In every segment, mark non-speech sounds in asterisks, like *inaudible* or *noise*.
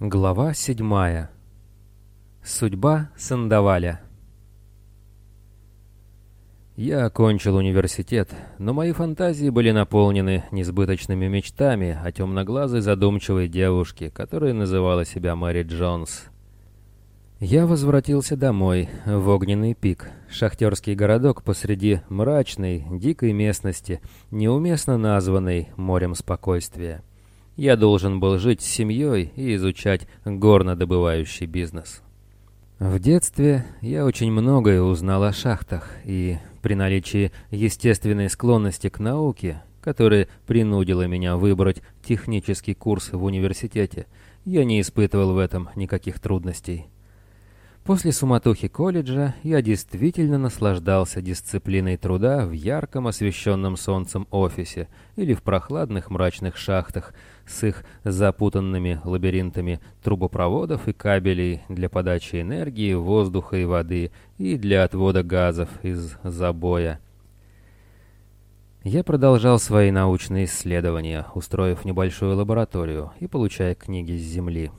Глава седьмая. Судьба Сандаваля. Я окончил университет, но мои фантазии были наполнены несбыточными мечтами о темноглазой задумчивой девушке, которая называла себя Мэри Джонс. Я возвратился домой, в огненный пик, шахтерский городок посреди мрачной, дикой местности, неуместно названной морем спокойствия. Я должен был жить с семьей и изучать горнодобывающий бизнес. В детстве я очень многое узнал о шахтах, и при наличии естественной склонности к науке, которая принудила меня выбрать технический курс в университете, я не испытывал в этом никаких трудностей. После суматохи колледжа я действительно наслаждался дисциплиной труда в ярком освещенном солнцем офисе или в прохладных мрачных шахтах с их запутанными лабиринтами трубопроводов и кабелей для подачи энергии, воздуха и воды и для отвода газов из забоя. Я продолжал свои научные исследования, устроив небольшую лабораторию и получая книги с Земли.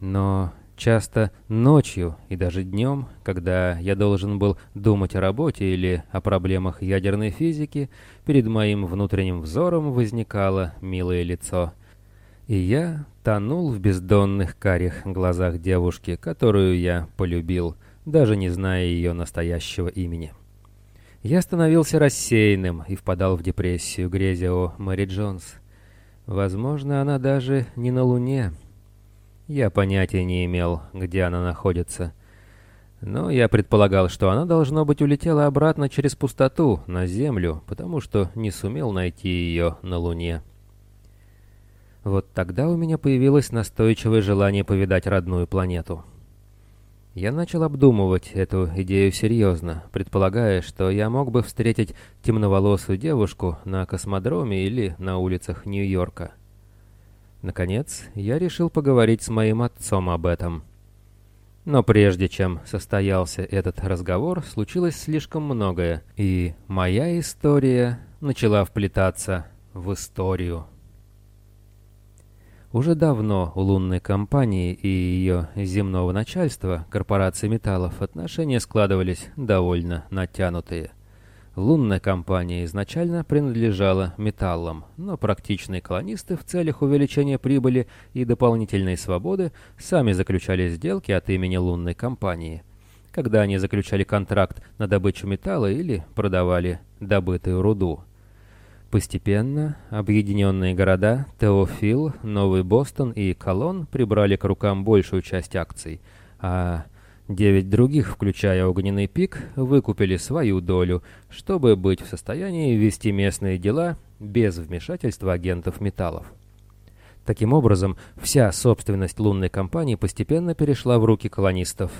Но Часто ночью и даже днем, когда я должен был думать о работе или о проблемах ядерной физики, перед моим внутренним взором возникало милое лицо. И я тонул в бездонных карих глазах девушки, которую я полюбил, даже не зная ее настоящего имени. Я становился рассеянным и впадал в депрессию, грезя о Мэри Джонс. Возможно, она даже не на Луне, я понятия не имел, где она находится. Но я предполагал, что она, должно быть, улетела обратно через пустоту, на Землю, потому что не сумел найти ее на Луне. Вот тогда у меня появилось настойчивое желание повидать родную планету. Я начал обдумывать эту идею серьезно, предполагая, что я мог бы встретить темноволосую девушку на космодроме или на улицах Нью-Йорка. Наконец, я решил поговорить с моим отцом об этом. Но прежде чем состоялся этот разговор, случилось слишком многое, и моя история начала вплетаться в историю. Уже давно у лунной компании и ее земного начальства, корпорации металлов, отношения складывались довольно натянутые – Лунная компания изначально принадлежала металлам, но практичные колонисты в целях увеличения прибыли и дополнительной свободы сами заключали сделки от имени лунной компании, когда они заключали контракт на добычу металла или продавали добытую руду. Постепенно объединенные города Теофил, Новый Бостон и Колон прибрали к рукам большую часть акций, а Девять других, включая Огненный пик, выкупили свою долю, чтобы быть в состоянии вести местные дела без вмешательства агентов металлов. Таким образом, вся собственность лунной компании постепенно перешла в руки колонистов.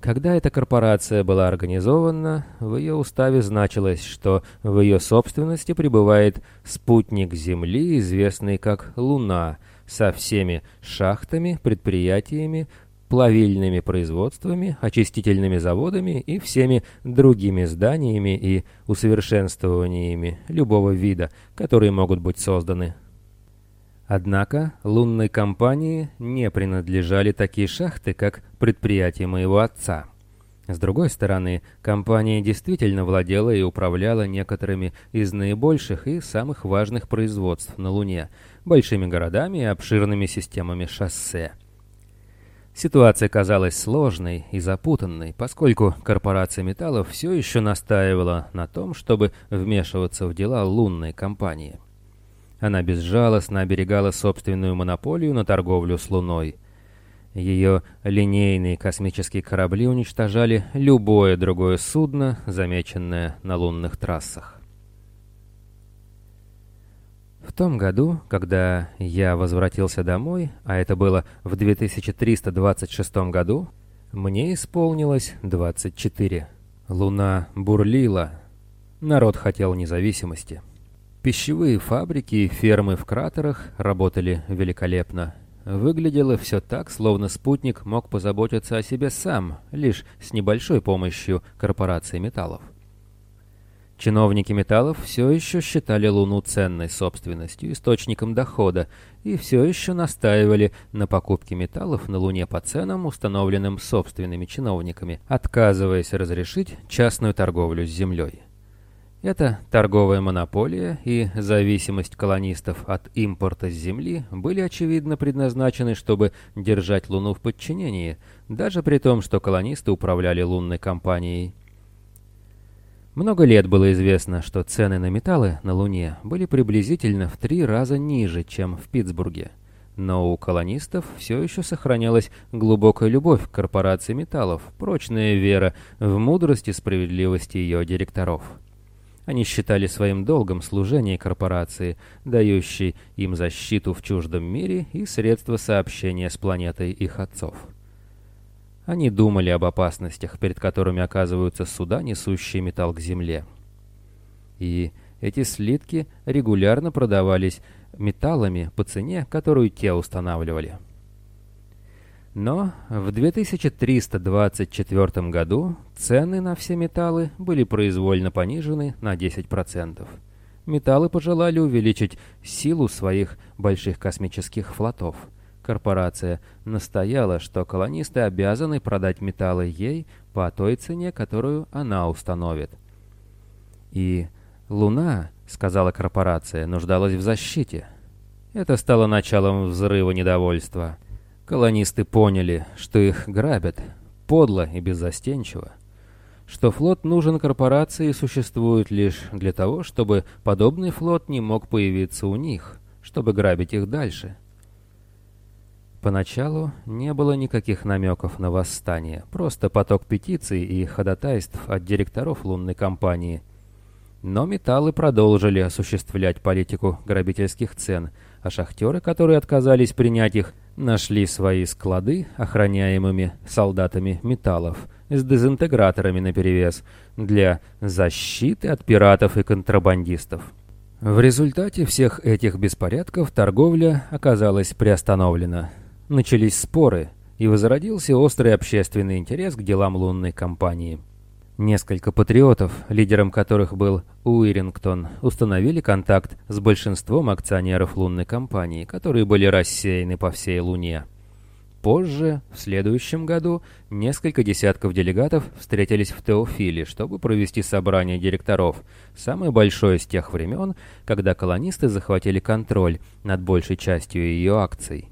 Когда эта корпорация была организована, в ее уставе значилось, что в ее собственности пребывает спутник Земли, известный как Луна, со всеми шахтами, предприятиями, плавильными производствами, очистительными заводами и всеми другими зданиями и усовершенствованиями любого вида, которые могут быть созданы. Однако лунной компании не принадлежали такие шахты, как предприятие моего отца. С другой стороны, компания действительно владела и управляла некоторыми из наибольших и самых важных производств на Луне, большими городами и обширными системами шоссе. Ситуация казалась сложной и запутанной, поскольку корпорация металлов все еще настаивала на том, чтобы вмешиваться в дела лунной компании. Она безжалостно оберегала собственную монополию на торговлю с Луной. Ее линейные космические корабли уничтожали любое другое судно, замеченное на лунных трассах. В том году, когда я возвратился домой, а это было в 2326 году, мне исполнилось 24. Луна бурлила. Народ хотел независимости. Пищевые фабрики и фермы в кратерах работали великолепно. Выглядело все так, словно спутник мог позаботиться о себе сам, лишь с небольшой помощью корпорации металлов. Чиновники металлов все еще считали Луну ценной собственностью, источником дохода, и все еще настаивали на покупке металлов на Луне по ценам, установленным собственными чиновниками, отказываясь разрешить частную торговлю с Землей. Эта торговая монополия и зависимость колонистов от импорта с Земли были очевидно предназначены, чтобы держать Луну в подчинении, даже при том, что колонисты управляли лунной компанией. Много лет было известно, что цены на металлы на Луне были приблизительно в три раза ниже, чем в Питтсбурге. Но у колонистов все еще сохранялась глубокая любовь к корпорации металлов, прочная вера в мудрость и справедливость ее директоров. Они считали своим долгом служение корпорации, дающей им защиту в чуждом мире и средства сообщения с планетой их отцов. Они думали об опасностях, перед которыми оказываются суда, несущие металл к земле. И эти слитки регулярно продавались металлами по цене, которую те устанавливали. Но в 2324 году цены на все металлы были произвольно понижены на 10%. Металлы пожелали увеличить силу своих больших космических флотов – Корпорация настояла, что колонисты обязаны продать металлы ей по той цене, которую она установит. И Луна, сказала корпорация, нуждалась в защите. Это стало началом взрыва недовольства. Колонисты поняли, что их грабят, подло и беззастенчиво. Что флот нужен корпорации и существует лишь для того, чтобы подобный флот не мог появиться у них, чтобы грабить их дальше. Поначалу не было никаких намеков на восстание, просто поток петиций и ходатайств от директоров лунной компании. Но металлы продолжили осуществлять политику грабительских цен, а шахтеры, которые отказались принять их, нашли свои склады, охраняемыми солдатами металлов, с дезинтеграторами наперевес, для защиты от пиратов и контрабандистов. В результате всех этих беспорядков торговля оказалась приостановлена. Начались споры, и возродился острый общественный интерес к делам лунной компании. Несколько патриотов, лидером которых был Уирингтон, установили контакт с большинством акционеров лунной компании, которые были рассеяны по всей Луне. Позже, в следующем году, несколько десятков делегатов встретились в Теофиле, чтобы провести собрание директоров, самое большое с тех времен, когда колонисты захватили контроль над большей частью ее акций.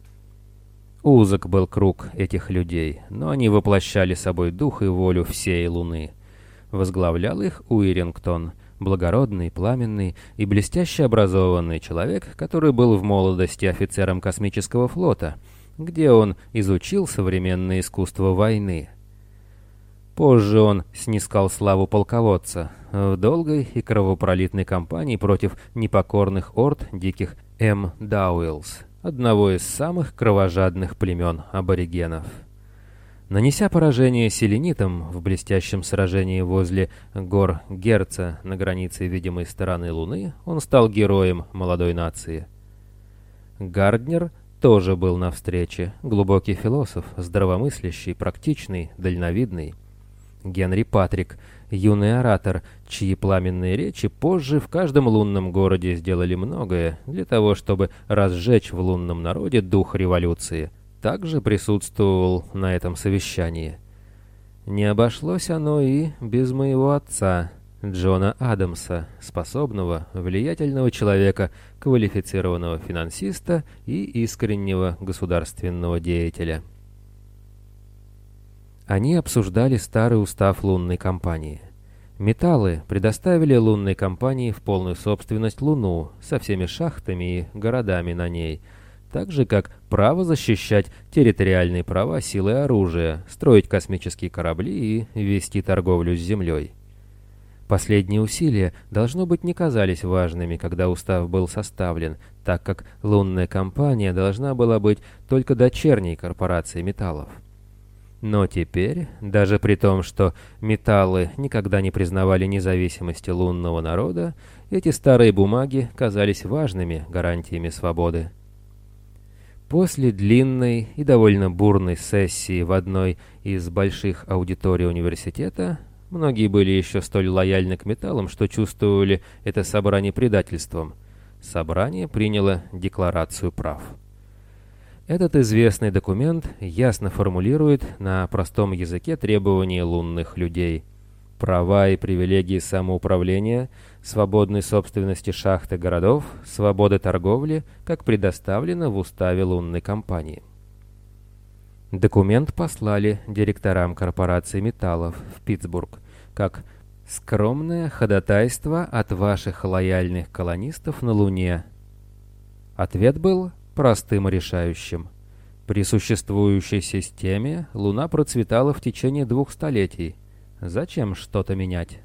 Узок был круг этих людей, но они воплощали собой дух и волю всей Луны. Возглавлял их Уирингтон, благородный, пламенный и блестяще образованный человек, который был в молодости офицером космического флота, где он изучил современное искусство войны. Позже он снискал славу полководца в долгой и кровопролитной кампании против непокорных орд диких М. Дауэлс одного из самых кровожадных племен аборигенов. Нанеся поражение селенитам в блестящем сражении возле гор Герца на границе видимой стороны Луны, он стал героем молодой нации. Гарднер тоже был на встрече, глубокий философ, здравомыслящий, практичный, дальновидный. Генри Патрик — юный оратор, чьи пламенные речи позже в каждом лунном городе сделали многое для того, чтобы разжечь в лунном народе дух революции, также присутствовал на этом совещании. Не обошлось оно и без моего отца, Джона Адамса, способного, влиятельного человека, квалифицированного финансиста и искреннего государственного деятеля. Они обсуждали старый устав лунной компании. Металлы предоставили лунной компании в полную собственность Луну со всеми шахтами и городами на ней, так же как право защищать территориальные права силы оружия, строить космические корабли и вести торговлю с Землей. Последние усилия, должно быть, не казались важными, когда устав был составлен, так как лунная компания должна была быть только дочерней корпорацией металлов. Но теперь, даже при том, что металлы никогда не признавали независимости лунного народа, эти старые бумаги казались важными гарантиями свободы. После длинной и довольно бурной сессии в одной из больших аудиторий университета Многие были еще столь лояльны к металлам, что чувствовали это собрание предательством. Собрание приняло Декларацию прав. Этот известный документ ясно формулирует на простом языке требования лунных людей. Права и привилегии самоуправления, свободной собственности шахты городов, свободы торговли, как предоставлено в уставе лунной компании. Документ послали директорам корпорации металлов в Питтсбург, как «скромное ходатайство от ваших лояльных колонистов на Луне». Ответ был простым и решающим. При существующей системе Луна процветала в течение двух столетий. Зачем что-то менять?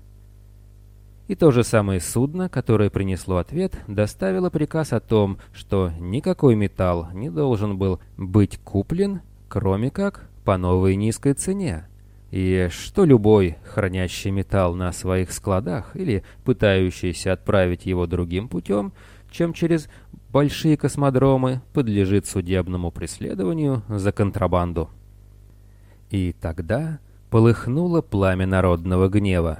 И то же самое судно, которое принесло ответ, доставило приказ о том, что никакой металл не должен был быть куплен кроме как по новой низкой цене. И что любой, хранящий металл на своих складах или пытающийся отправить его другим путем, чем через большие космодромы, подлежит судебному преследованию за контрабанду. И тогда полыхнуло пламя народного гнева.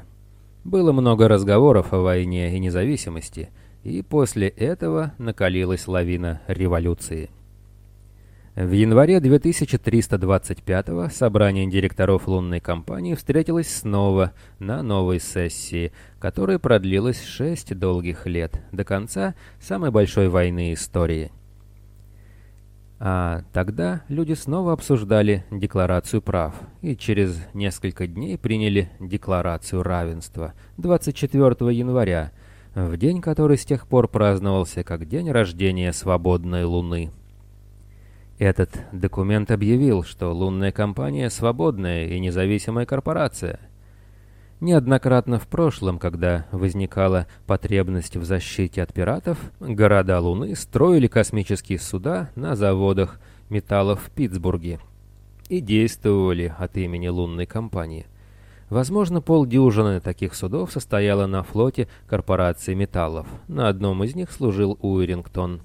Было много разговоров о войне и независимости, и после этого накалилась лавина революции. В январе 2325-го собрание директоров лунной компании встретилось снова на новой сессии, которая продлилась шесть долгих лет, до конца самой большой войны истории. А тогда люди снова обсуждали Декларацию прав и через несколько дней приняли Декларацию равенства 24 января, в день, который с тех пор праздновался как день рождения свободной Луны. Этот документ объявил, что лунная компания – свободная и независимая корпорация. Неоднократно в прошлом, когда возникала потребность в защите от пиратов, города Луны строили космические суда на заводах металлов в Питтсбурге и действовали от имени лунной компании. Возможно, полдюжины таких судов состояло на флоте корпорации металлов. На одном из них служил Уирингтон.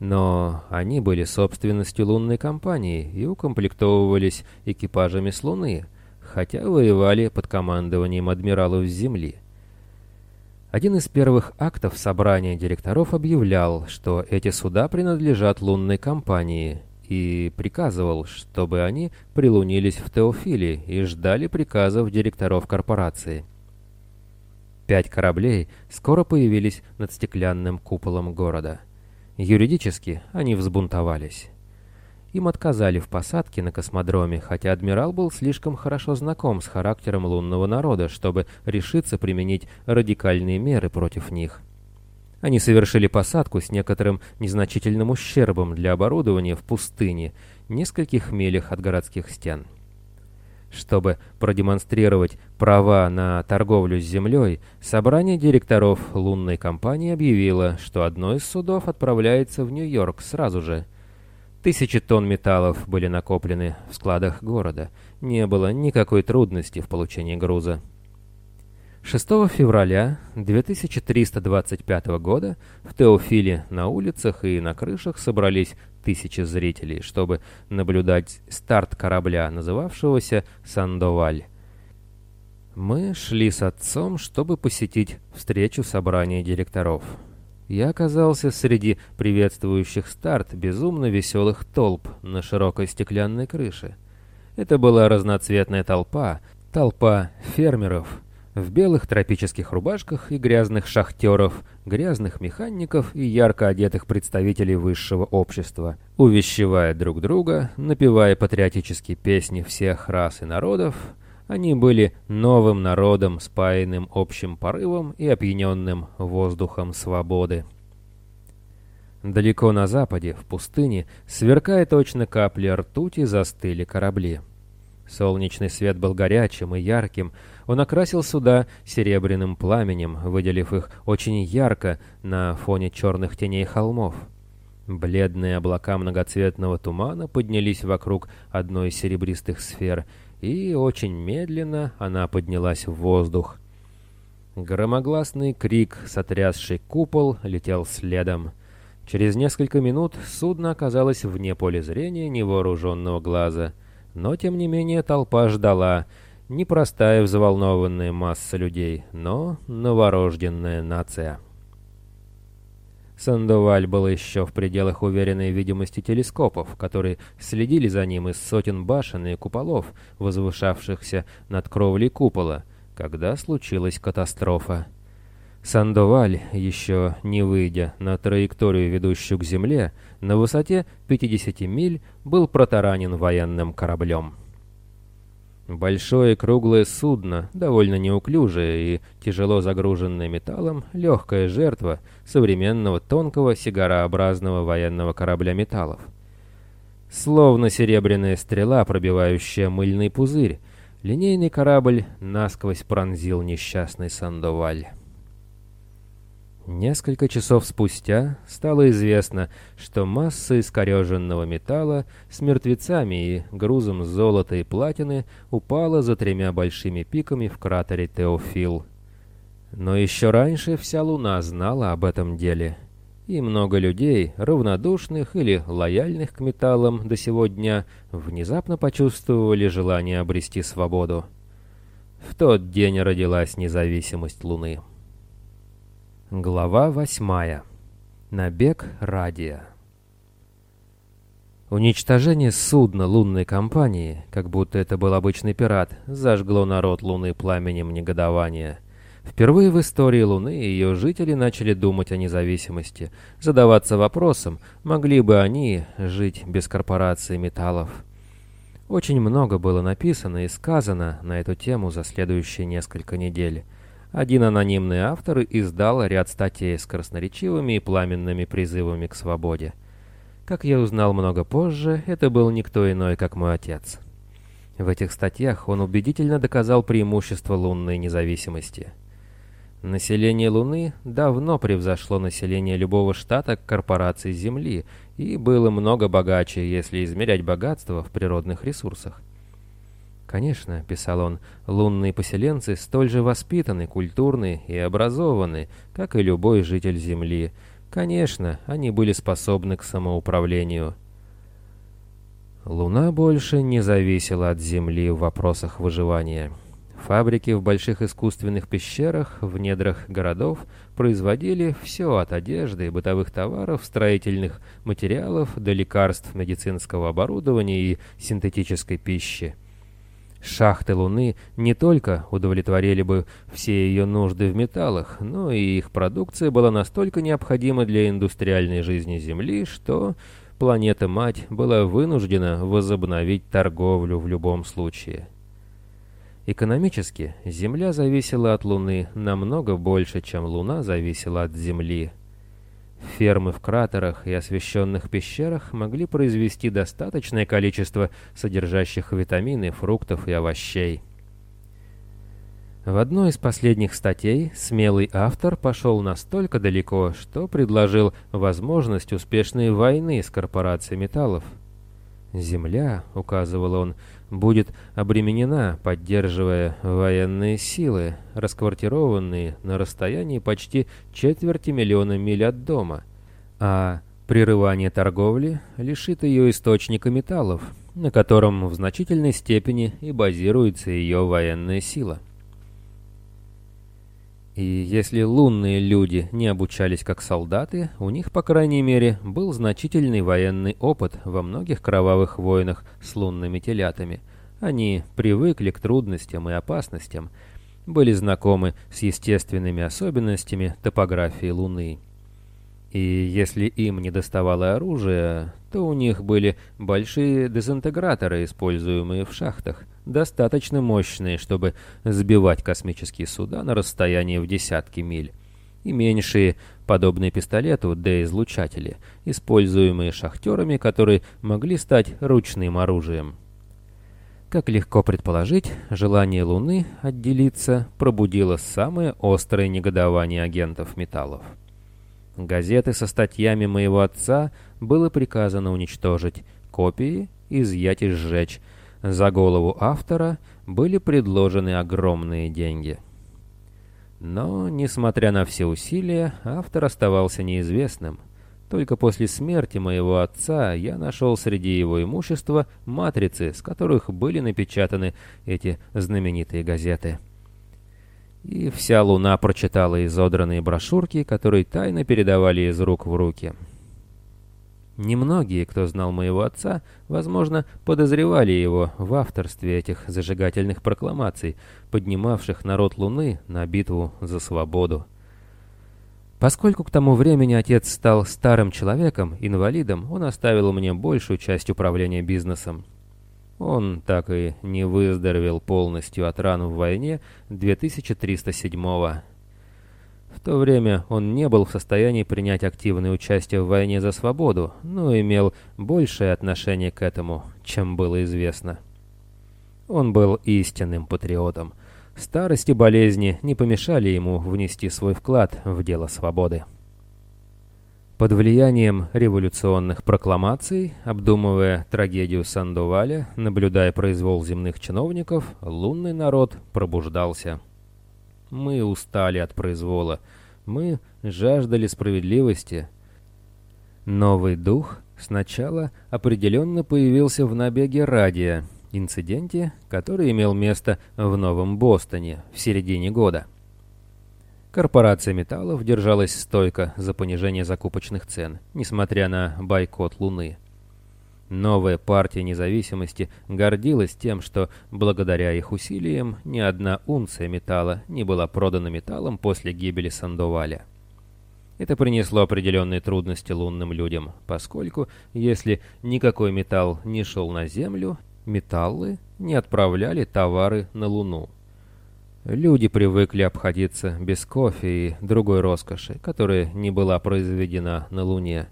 Но они были собственностью лунной компании и укомплектовывались экипажами с Луны, хотя воевали под командованием адмиралов с Земли. Один из первых актов собрания директоров объявлял, что эти суда принадлежат лунной компании, и приказывал, чтобы они прилунились в Теофиле и ждали приказов директоров корпорации. Пять кораблей скоро появились над стеклянным куполом города — Юридически они взбунтовались. Им отказали в посадке на космодроме, хотя адмирал был слишком хорошо знаком с характером лунного народа, чтобы решиться применить радикальные меры против них. Они совершили посадку с некоторым незначительным ущербом для оборудования в пустыне, нескольких милях от городских стен. Чтобы продемонстрировать права на торговлю с землей, собрание директоров лунной компании объявило, что одно из судов отправляется в Нью-Йорк сразу же. Тысячи тонн металлов были накоплены в складах города. Не было никакой трудности в получении груза. 6 февраля 2325 года в Теофиле на улицах и на крышах собрались тысячи зрителей, чтобы наблюдать старт корабля, называвшегося «Сандоваль». Мы шли с отцом, чтобы посетить встречу собрания директоров. Я оказался среди приветствующих старт безумно веселых толп на широкой стеклянной крыше. Это была разноцветная толпа, толпа фермеров, в белых тропических рубашках и грязных шахтеров, грязных механиков и ярко одетых представителей высшего общества, увещевая друг друга, напевая патриотические песни всех рас и народов, они были новым народом, спаянным общим порывом и опьяненным воздухом свободы. Далеко на западе, в пустыне, сверкая точно капли ртути, застыли корабли. Солнечный свет был горячим и ярким, он окрасил суда серебряным пламенем, выделив их очень ярко на фоне черных теней холмов. Бледные облака многоцветного тумана поднялись вокруг одной из серебристых сфер, и очень медленно она поднялась в воздух. Громогласный крик, сотрясший купол, летел следом. Через несколько минут судно оказалось вне поля зрения невооруженного глаза — но, тем не менее, толпа ждала, непростая взволнованная масса людей, но новорожденная нация. Сандоваль был еще в пределах уверенной видимости телескопов, которые следили за ним из сотен башен и куполов, возвышавшихся над кровлей купола, когда случилась катастрофа. Сандоваль, еще не выйдя на траекторию, ведущую к Земле, на высоте 50 миль был протаранен военным кораблем. Большое круглое судно, довольно неуклюжее и тяжело загруженное металлом, легкая жертва современного тонкого сигарообразного военного корабля металлов. Словно серебряная стрела, пробивающая мыльный пузырь, линейный корабль насквозь пронзил несчастный Сандоваль. Несколько часов спустя стало известно, что масса искореженного металла с мертвецами и грузом золота и платины упала за тремя большими пиками в кратере Теофил. Но еще раньше вся Луна знала об этом деле, и много людей, равнодушных или лояльных к металлам до сего дня, внезапно почувствовали желание обрести свободу. В тот день родилась независимость Луны. Глава восьмая. Набег радия. Уничтожение судна лунной компании, как будто это был обычный пират, зажгло народ Луны пламенем негодования. Впервые в истории Луны ее жители начали думать о независимости, задаваться вопросом, могли бы они жить без корпорации металлов. Очень много было написано и сказано на эту тему за следующие несколько недель. Один анонимный автор издал ряд статей с красноречивыми и пламенными призывами к свободе. Как я узнал много позже, это был никто иной, как мой отец. В этих статьях он убедительно доказал преимущество лунной независимости. Население Луны давно превзошло население любого штата корпораций Земли и было много богаче, если измерять богатство в природных ресурсах. «Конечно», — писал он, — «лунные поселенцы столь же воспитаны, культурны и образованы, как и любой житель Земли. Конечно, они были способны к самоуправлению». Луна больше не зависела от Земли в вопросах выживания. Фабрики в больших искусственных пещерах в недрах городов производили все от одежды и бытовых товаров, строительных материалов до лекарств, медицинского оборудования и синтетической пищи. Шахты Луны не только удовлетворили бы все ее нужды в металлах, но и их продукция была настолько необходима для индустриальной жизни Земли, что планета-мать была вынуждена возобновить торговлю в любом случае. Экономически Земля зависела от Луны намного больше, чем Луна зависела от Земли. Фермы в кратерах и освещенных пещерах могли произвести достаточное количество содержащих витамины, фруктов и овощей. В одной из последних статей смелый автор пошел настолько далеко, что предложил возможность успешной войны с корпорацией металлов. «Земля», — указывал он, — «будет обременена, поддерживая военные силы, расквартированные на расстоянии почти четверти миллиона миль от дома, а прерывание торговли лишит ее источника металлов, на котором в значительной степени и базируется ее военная сила». И если лунные люди не обучались как солдаты, у них, по крайней мере, был значительный военный опыт во многих кровавых войнах с лунными телятами. Они привыкли к трудностям и опасностям, были знакомы с естественными особенностями топографии Луны. И если им не доставало оружия, то у них были большие дезинтеграторы, используемые в шахтах, достаточно мощные, чтобы сбивать космические суда на расстоянии в десятки миль, и меньшие, подобные пистолету, Д-излучатели, используемые шахтерами, которые могли стать ручным оружием. Как легко предположить, желание Луны отделиться пробудило самое острое негодование агентов металлов. Газеты со статьями моего отца было приказано уничтожить, копии изъять и сжечь, за голову автора были предложены огромные деньги. Но, несмотря на все усилия, автор оставался неизвестным. Только после смерти моего отца я нашел среди его имущества матрицы, с которых были напечатаны эти знаменитые газеты. И вся луна прочитала изодранные брошюрки, которые тайно передавали из рук в руки. Немногие, кто знал моего отца, возможно, подозревали его в авторстве этих зажигательных прокламаций, поднимавших народ Луны на битву за свободу. Поскольку к тому времени отец стал старым человеком, инвалидом, он оставил мне большую часть управления бизнесом. Он так и не выздоровел полностью от ран в войне 2307 года. В то время он не был в состоянии принять активное участие в войне за свободу, но имел большее отношение к этому, чем было известно. Он был истинным патриотом. Старость и болезни не помешали ему внести свой вклад в дело свободы. Под влиянием революционных прокламаций, обдумывая трагедию Сандуваля, наблюдая произвол земных чиновников, лунный народ пробуждался. Мы устали от произвола. Мы жаждали справедливости. Новый дух сначала определенно появился в набеге Радия, инциденте, который имел место в Новом Бостоне в середине года. Корпорация металлов держалась стойко за понижение закупочных цен, несмотря на бойкот Луны. Новая партия независимости гордилась тем, что благодаря их усилиям ни одна унция металла не была продана металлом после гибели Сандоваля. Это принесло определенные трудности лунным людям, поскольку если никакой металл не шел на Землю, металлы не отправляли товары на Луну. Люди привыкли обходиться без кофе и другой роскоши, которая не была произведена на Луне.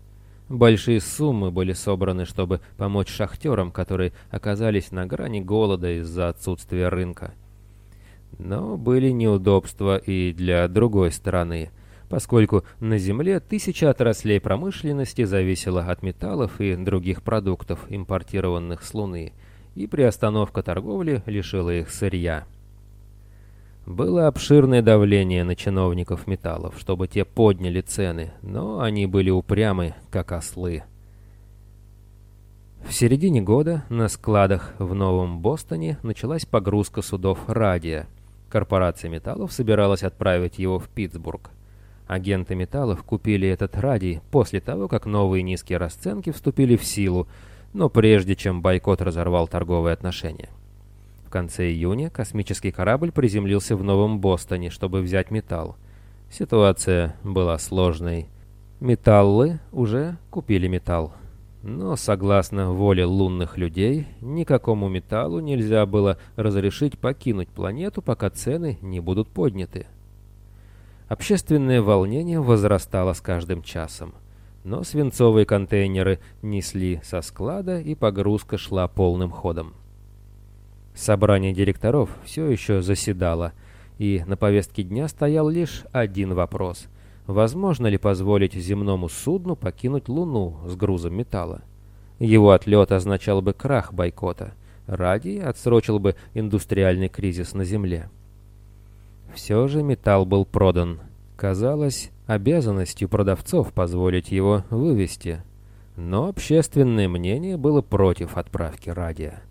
Большие суммы были собраны, чтобы помочь шахтерам, которые оказались на грани голода из-за отсутствия рынка. Но были неудобства и для другой стороны, поскольку на Земле тысяча отраслей промышленности зависела от металлов и других продуктов, импортированных с Луны, и приостановка торговли лишила их сырья. Было обширное давление на чиновников металлов, чтобы те подняли цены, но они были упрямы, как ослы. В середине года на складах в Новом Бостоне началась погрузка судов «Радия». Корпорация металлов собиралась отправить его в Питтсбург. Агенты металлов купили этот радий после того, как новые низкие расценки вступили в силу, но прежде чем бойкот разорвал торговые отношения. В конце июня космический корабль приземлился в Новом Бостоне, чтобы взять металл. Ситуация была сложной. Металлы уже купили металл. Но, согласно воле лунных людей, никакому металлу нельзя было разрешить покинуть планету, пока цены не будут подняты. Общественное волнение возрастало с каждым часом. Но свинцовые контейнеры несли со склада, и погрузка шла полным ходом. Собрание директоров все еще заседало, и на повестке дня стоял лишь один вопрос. Возможно ли позволить земному судну покинуть Луну с грузом металла? Его отлет означал бы крах бойкота. Ради отсрочил бы индустриальный кризис на Земле. Все же металл был продан. Казалось, обязанностью продавцов позволить его вывести. Но общественное мнение было против отправки радия.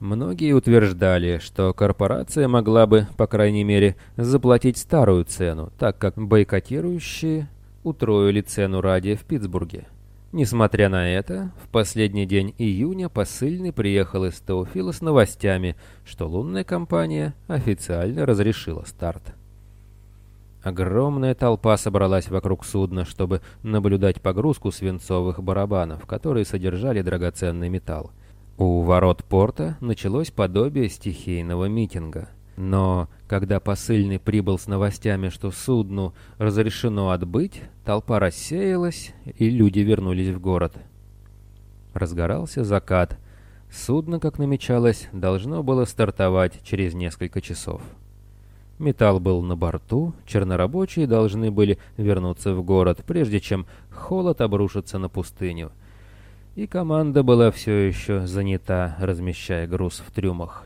Многие утверждали, что корпорация могла бы, по крайней мере, заплатить старую цену, так как бойкотирующие утроили цену радия в Питтсбурге. Несмотря на это, в последний день июня посыльный приехал из Теофила с новостями, что лунная компания официально разрешила старт. Огромная толпа собралась вокруг судна, чтобы наблюдать погрузку свинцовых барабанов, которые содержали драгоценный металл. У ворот порта началось подобие стихийного митинга. Но когда посыльный прибыл с новостями, что судну разрешено отбыть, толпа рассеялась, и люди вернулись в город. Разгорался закат. Судно, как намечалось, должно было стартовать через несколько часов. Металл был на борту, чернорабочие должны были вернуться в город, прежде чем холод обрушится на пустыню — и команда была все еще занята, размещая груз в трюмах.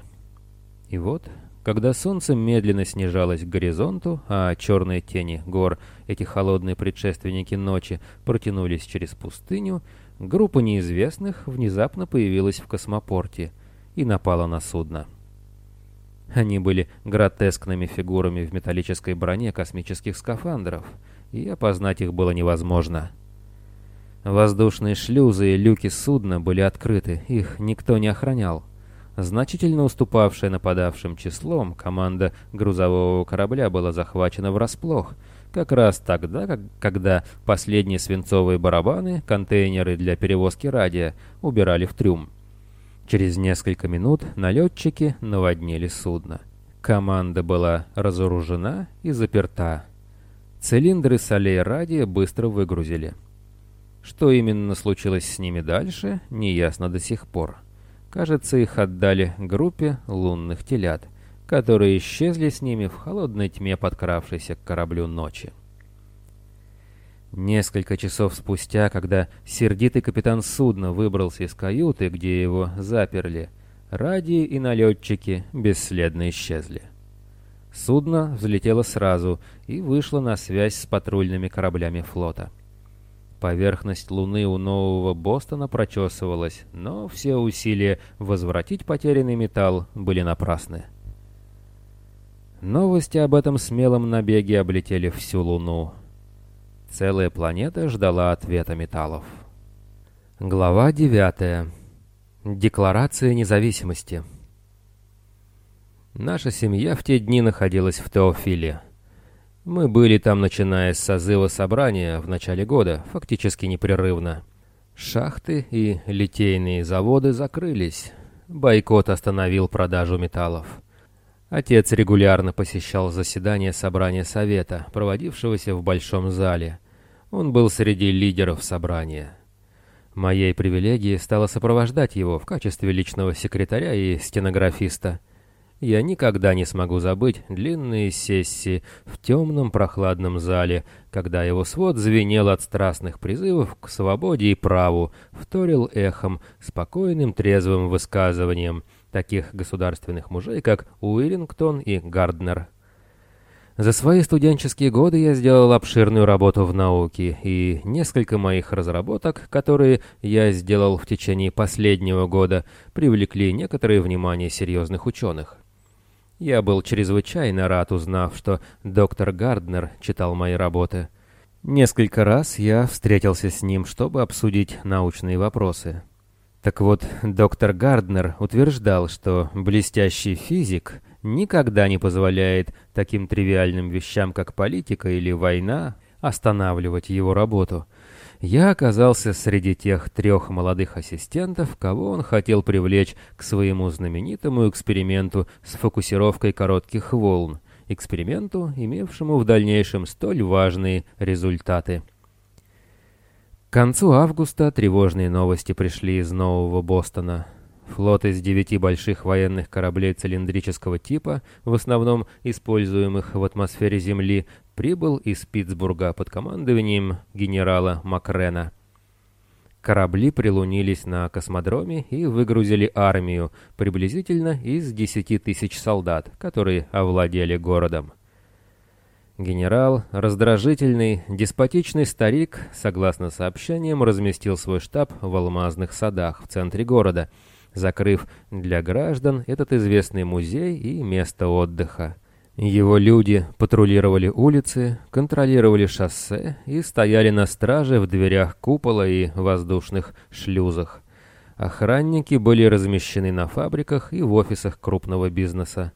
И вот когда солнце медленно снижалось к горизонту, а черные тени гор, эти холодные предшественники ночи, протянулись через пустыню, группа неизвестных внезапно появилась в космопорте и напала на судно. Они были гротескными фигурами в металлической броне космических скафандров, и опознать их было невозможно. Воздушные шлюзы и люки судна были открыты, их никто не охранял. Значительно уступавшая нападавшим числом, команда грузового корабля была захвачена врасплох, как раз тогда, как, когда последние свинцовые барабаны, контейнеры для перевозки радио, убирали в трюм. Через несколько минут налетчики наводнили судно. Команда была разоружена и заперта. Цилиндры солей радио быстро выгрузили. Что именно случилось с ними дальше, неясно до сих пор. Кажется, их отдали группе лунных телят, которые исчезли с ними в холодной тьме подкравшейся к кораблю ночи. Несколько часов спустя, когда сердитый капитан судна выбрался из каюты, где его заперли, радии и налетчики бесследно исчезли. Судно взлетело сразу и вышло на связь с патрульными кораблями флота. Поверхность Луны у Нового Бостона прочесывалась, но все усилия возвратить потерянный металл были напрасны. Новости об этом смелом набеге облетели всю Луну. Целая планета ждала ответа металлов. Глава 9. Декларация независимости. Наша семья в те дни находилась в Теофиле. Мы были там, начиная с созыва собрания в начале года, фактически непрерывно. Шахты и литейные заводы закрылись. Бойкот остановил продажу металлов. Отец регулярно посещал заседания собрания совета, проводившегося в большом зале. Он был среди лидеров собрания. Моей привилегией стало сопровождать его в качестве личного секретаря и стенографиста. Я никогда не смогу забыть длинные сессии в темном прохладном зале, когда его свод звенел от страстных призывов к свободе и праву, вторил эхом, спокойным трезвым высказыванием — таких государственных мужей, как Уиллингтон и Гарднер. За свои студенческие годы я сделал обширную работу в науке, и несколько моих разработок, которые я сделал в течение последнего года, привлекли некоторое внимание серьезных ученых. Я был чрезвычайно рад, узнав, что доктор Гарднер читал мои работы. Несколько раз я встретился с ним, чтобы обсудить научные вопросы. Так вот, доктор Гарднер утверждал, что блестящий физик никогда не позволяет таким тривиальным вещам, как политика или война, останавливать его работу. Я оказался среди тех трех молодых ассистентов, кого он хотел привлечь к своему знаменитому эксперименту с фокусировкой коротких волн, эксперименту, имевшему в дальнейшем столь важные результаты. К концу августа тревожные новости пришли из Нового Бостона. Флот из девяти больших военных кораблей цилиндрического типа, в основном используемых в атмосфере Земли, прибыл из Питтсбурга под командованием генерала Макрена. Корабли прилунились на космодроме и выгрузили армию, приблизительно из десяти тысяч солдат, которые овладели городом. Генерал, раздражительный, деспотичный старик, согласно сообщениям, разместил свой штаб в алмазных садах в центре города, закрыв для граждан этот известный музей и место отдыха. Его люди патрулировали улицы, контролировали шоссе и стояли на страже в дверях купола и воздушных шлюзах. Охранники были размещены на фабриках и в офисах крупного бизнеса.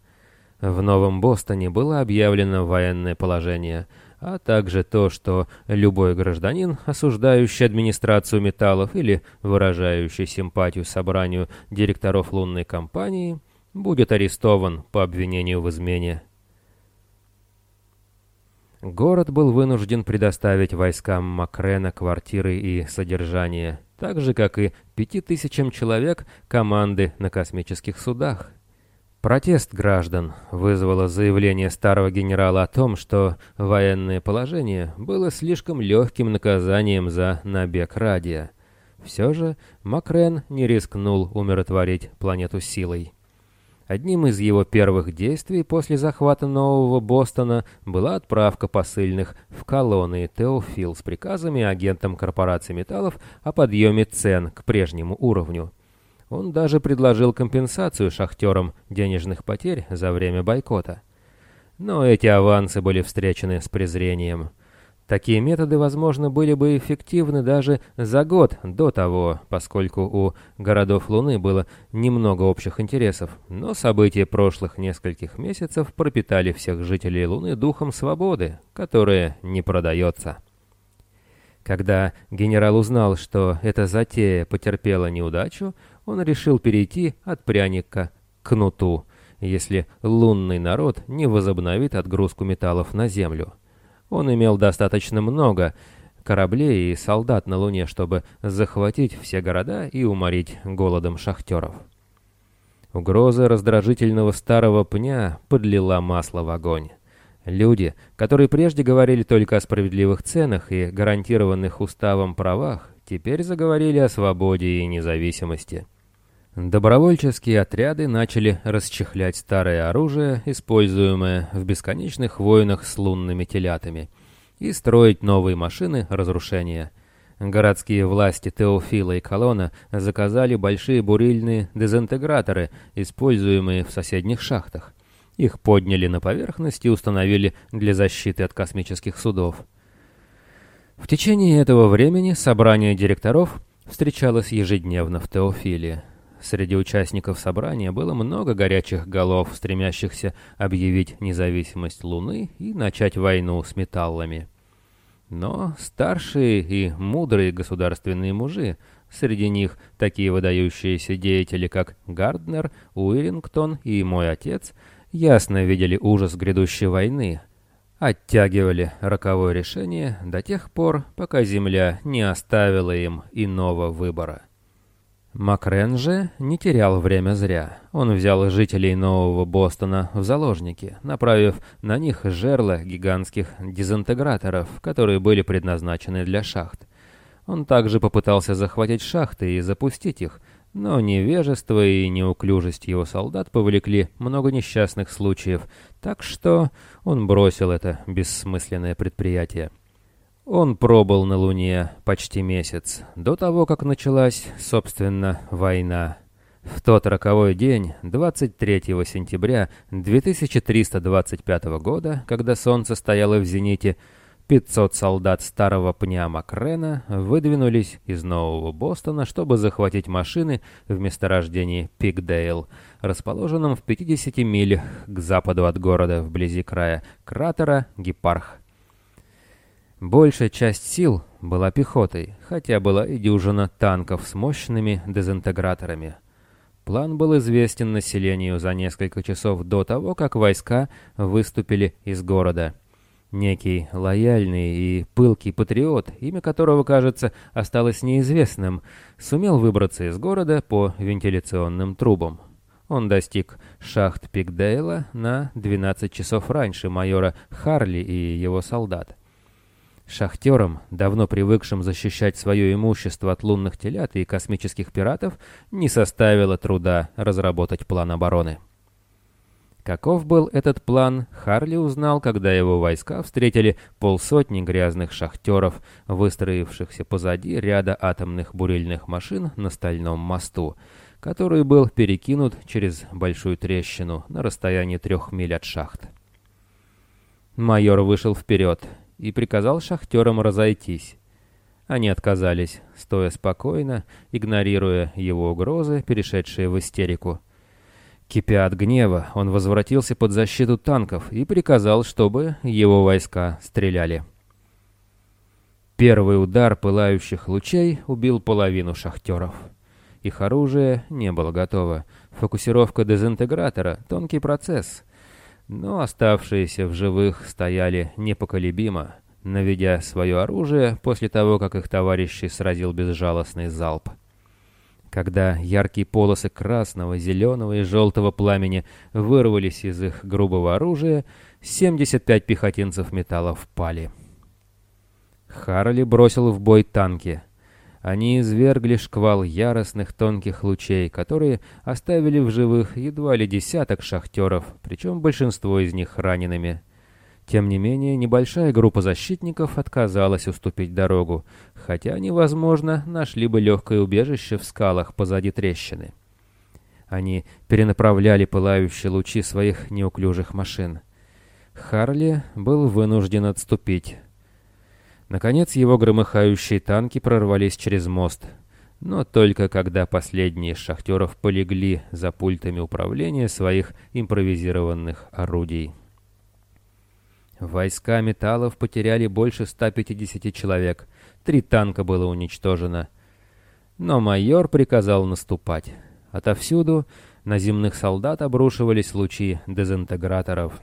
В Новом Бостоне было объявлено военное положение, а также то, что любой гражданин, осуждающий администрацию металлов или выражающий симпатию собранию директоров лунной компании, будет арестован по обвинению в измене. Город был вынужден предоставить войскам Макрена квартиры и содержание, так же, как и пяти тысячам человек команды на космических судах. Протест граждан вызвало заявление старого генерала о том, что военное положение было слишком легким наказанием за набег радио. Все же Макрен не рискнул умиротворить планету силой. Одним из его первых действий после захвата Нового Бостона была отправка посыльных в колонии Теофил с приказами агентам корпорации металлов о подъеме цен к прежнему уровню. Он даже предложил компенсацию шахтерам денежных потерь за время бойкота. Но эти авансы были встречены с презрением – Такие методы, возможно, были бы эффективны даже за год до того, поскольку у городов Луны было немного общих интересов, но события прошлых нескольких месяцев пропитали всех жителей Луны духом свободы, которая не продается. Когда генерал узнал, что эта затея потерпела неудачу, он решил перейти от пряника к кнуту, если лунный народ не возобновит отгрузку металлов на Землю. Он имел достаточно много кораблей и солдат на Луне, чтобы захватить все города и уморить голодом шахтеров. Угроза раздражительного старого пня подлила масло в огонь. Люди, которые прежде говорили только о справедливых ценах и гарантированных уставом правах, теперь заговорили о свободе и независимости. Добровольческие отряды начали расчехлять старое оружие, используемое в бесконечных войнах с лунными телятами, и строить новые машины разрушения. Городские власти Теофила и Колона заказали большие бурильные дезинтеграторы, используемые в соседних шахтах. Их подняли на поверхность и установили для защиты от космических судов. В течение этого времени собрание директоров встречалось ежедневно в Теофиле. Среди участников собрания было много горячих голов, стремящихся объявить независимость Луны и начать войну с металлами. Но старшие и мудрые государственные мужи, среди них такие выдающиеся деятели, как Гарднер, Уиллингтон и мой отец, ясно видели ужас грядущей войны, оттягивали роковое решение до тех пор, пока Земля не оставила им иного выбора. Макрен не терял время зря. Он взял жителей Нового Бостона в заложники, направив на них жерла гигантских дезинтеграторов, которые были предназначены для шахт. Он также попытался захватить шахты и запустить их, но невежество и неуклюжесть его солдат повлекли много несчастных случаев, так что он бросил это бессмысленное предприятие. Он пробыл на Луне почти месяц, до того, как началась, собственно, война. В тот роковой день, 23 сентября 2325 года, когда солнце стояло в зените, 500 солдат старого пня Макрена выдвинулись из Нового Бостона, чтобы захватить машины в месторождении Пикдейл, расположенном в 50 милях к западу от города, вблизи края кратера Гепарх. Большая часть сил была пехотой, хотя была и дюжина танков с мощными дезинтеграторами. План был известен населению за несколько часов до того, как войска выступили из города. Некий лояльный и пылкий патриот, имя которого, кажется, осталось неизвестным, сумел выбраться из города по вентиляционным трубам. Он достиг шахт Пикдейла на 12 часов раньше майора Харли и его солдат. Шахтерам, давно привыкшим защищать свое имущество от лунных телят и космических пиратов, не составило труда разработать план обороны. Каков был этот план, Харли узнал, когда его войска встретили полсотни грязных шахтеров, выстроившихся позади ряда атомных бурильных машин на стальном мосту, который был перекинут через большую трещину на расстоянии трех миль от шахт. Майор вышел вперед, и приказал шахтерам разойтись. Они отказались, стоя спокойно, игнорируя его угрозы, перешедшие в истерику. Кипя от гнева, он возвратился под защиту танков и приказал, чтобы его войска стреляли. Первый удар пылающих лучей убил половину шахтеров. Их оружие не было готово. Фокусировка дезинтегратора — тонкий процесс — но оставшиеся в живых стояли непоколебимо, наведя свое оружие после того, как их товарищи сразил безжалостный залп. Когда яркие полосы красного, зеленого и желтого пламени вырвались из их грубого оружия, 75 пехотинцев металла впали. Харли бросил в бой танки. Они извергли шквал яростных тонких лучей, которые оставили в живых едва ли десяток шахтеров, причем большинство из них ранеными. Тем не менее, небольшая группа защитников отказалась уступить дорогу, хотя они, возможно, нашли бы легкое убежище в скалах позади трещины. Они перенаправляли пылающие лучи своих неуклюжих машин. Харли был вынужден отступить. Наконец его громыхающие танки прорвались через мост, но только когда последние из шахтеров полегли за пультами управления своих импровизированных орудий. Войска металлов потеряли больше 150 человек, три танка было уничтожено. Но майор приказал наступать. Отовсюду на земных солдат обрушивались лучи дезинтеграторов.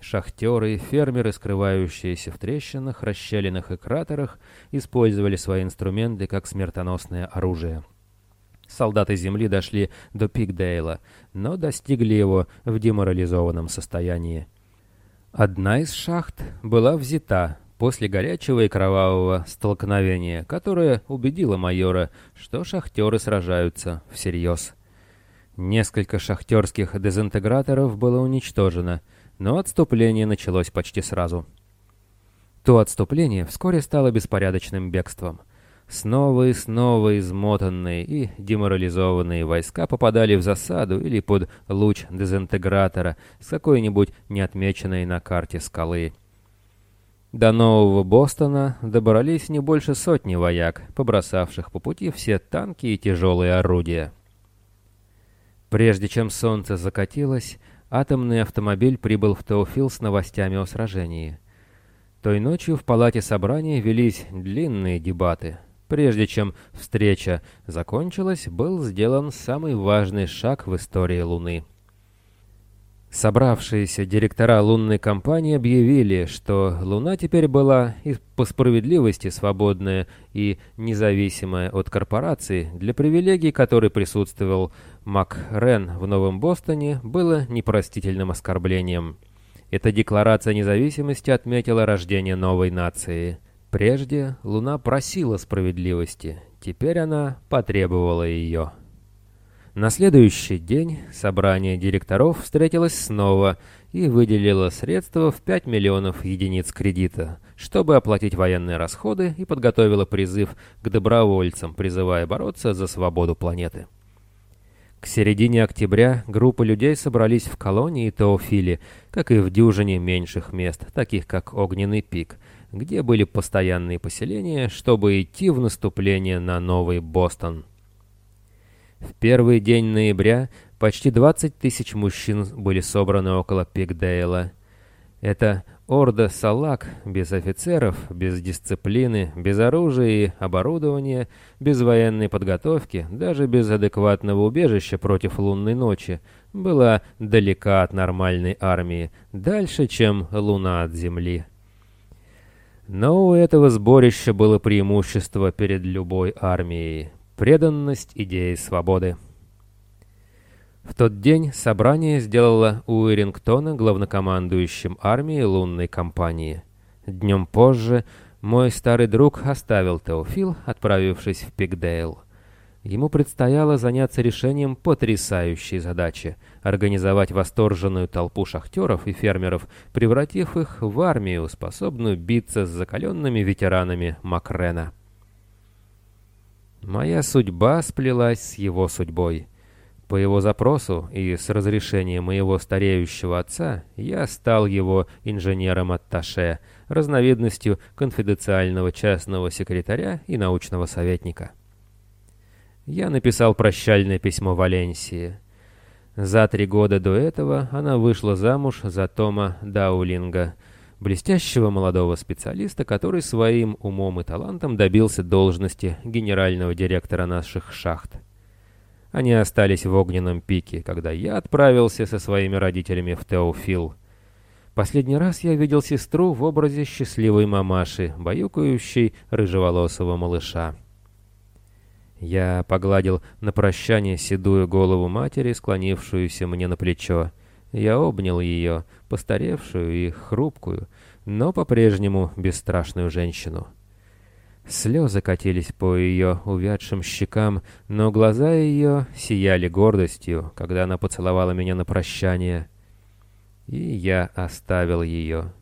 Шахтеры и фермеры, скрывающиеся в трещинах, расщелинах и кратерах, использовали свои инструменты как смертоносное оружие. Солдаты Земли дошли до Пикдейла, но достигли его в деморализованном состоянии. Одна из шахт была взята, после горячего и кровавого столкновения, которое убедило майора, что шахтеры сражаются всерьез. Несколько шахтерских дезинтеграторов было уничтожено, но отступление началось почти сразу. То отступление вскоре стало беспорядочным бегством. Снова и снова измотанные и деморализованные войска попадали в засаду или под луч дезинтегратора с какой-нибудь неотмеченной на карте скалы. До Нового Бостона добрались не больше сотни вояк, побросавших по пути все танки и тяжелые орудия. Прежде чем солнце закатилось, атомный автомобиль прибыл в Теофил с новостями о сражении. Той ночью в палате собрания велись длинные дебаты. Прежде чем встреча закончилась, был сделан самый важный шаг в истории Луны — Собравшиеся директора лунной компании объявили, что Луна теперь была и по справедливости свободная и независимая от корпораций, для привилегий, которой присутствовал Мак Рен в Новом Бостоне, было непростительным оскорблением. Эта декларация независимости отметила рождение новой нации. Прежде Луна просила справедливости, теперь она потребовала ее. На следующий день собрание директоров встретилось снова и выделило средства в 5 миллионов единиц кредита, чтобы оплатить военные расходы и подготовило призыв к добровольцам, призывая бороться за свободу планеты. К середине октября группы людей собрались в колонии Теофили, как и в дюжине меньших мест, таких как Огненный пик, где были постоянные поселения, чтобы идти в наступление на Новый Бостон. В первый день ноября почти 20 тысяч мужчин были собраны около Пикдейла. Это орда салак, без офицеров, без дисциплины, без оружия и оборудования, без военной подготовки, даже без адекватного убежища против лунной ночи, была далека от нормальной армии, дальше, чем луна от земли. Но у этого сборища было преимущество перед любой армией. Преданность идее свободы. В тот день собрание сделало Уэрингтона главнокомандующим армией лунной компании. Днем позже мой старый друг оставил Теофил, отправившись в Пикдейл. Ему предстояло заняться решением потрясающей задачи — организовать восторженную толпу шахтеров и фермеров, превратив их в армию, способную биться с закаленными ветеранами Макрена. Моя судьба сплелась с его судьбой. По его запросу и с разрешения моего стареющего отца я стал его инженером-атташе, разновидностью конфиденциального частного секретаря и научного советника. Я написал прощальное письмо Валенсии. За три года до этого она вышла замуж за Тома Даулинга — блестящего молодого специалиста, который своим умом и талантом добился должности генерального директора наших шахт. Они остались в огненном пике, когда я отправился со своими родителями в Теофил. Последний раз я видел сестру в образе счастливой мамаши, баюкающей рыжеволосого малыша. Я погладил на прощание седую голову матери, склонившуюся мне на плечо. Я обнял ее, постаревшую и хрупкую, но по-прежнему бесстрашную женщину. Слезы катились по ее увядшим щекам, но глаза ее сияли гордостью, когда она поцеловала меня на прощание. И я оставил ее.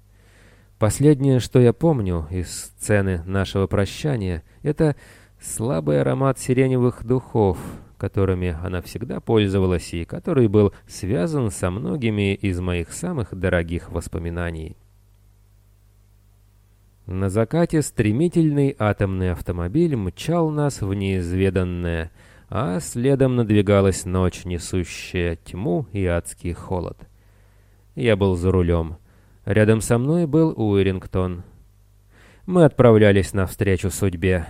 Последнее, что я помню из сцены нашего прощания, это слабый аромат сиреневых духов, которыми она всегда пользовалась и который был связан со многими из моих самых дорогих воспоминаний. На закате стремительный атомный автомобиль мчал нас в неизведанное, а следом надвигалась ночь, несущая тьму и адский холод. Я был за рулем. Рядом со мной был Уирингтон. Мы отправлялись навстречу судьбе.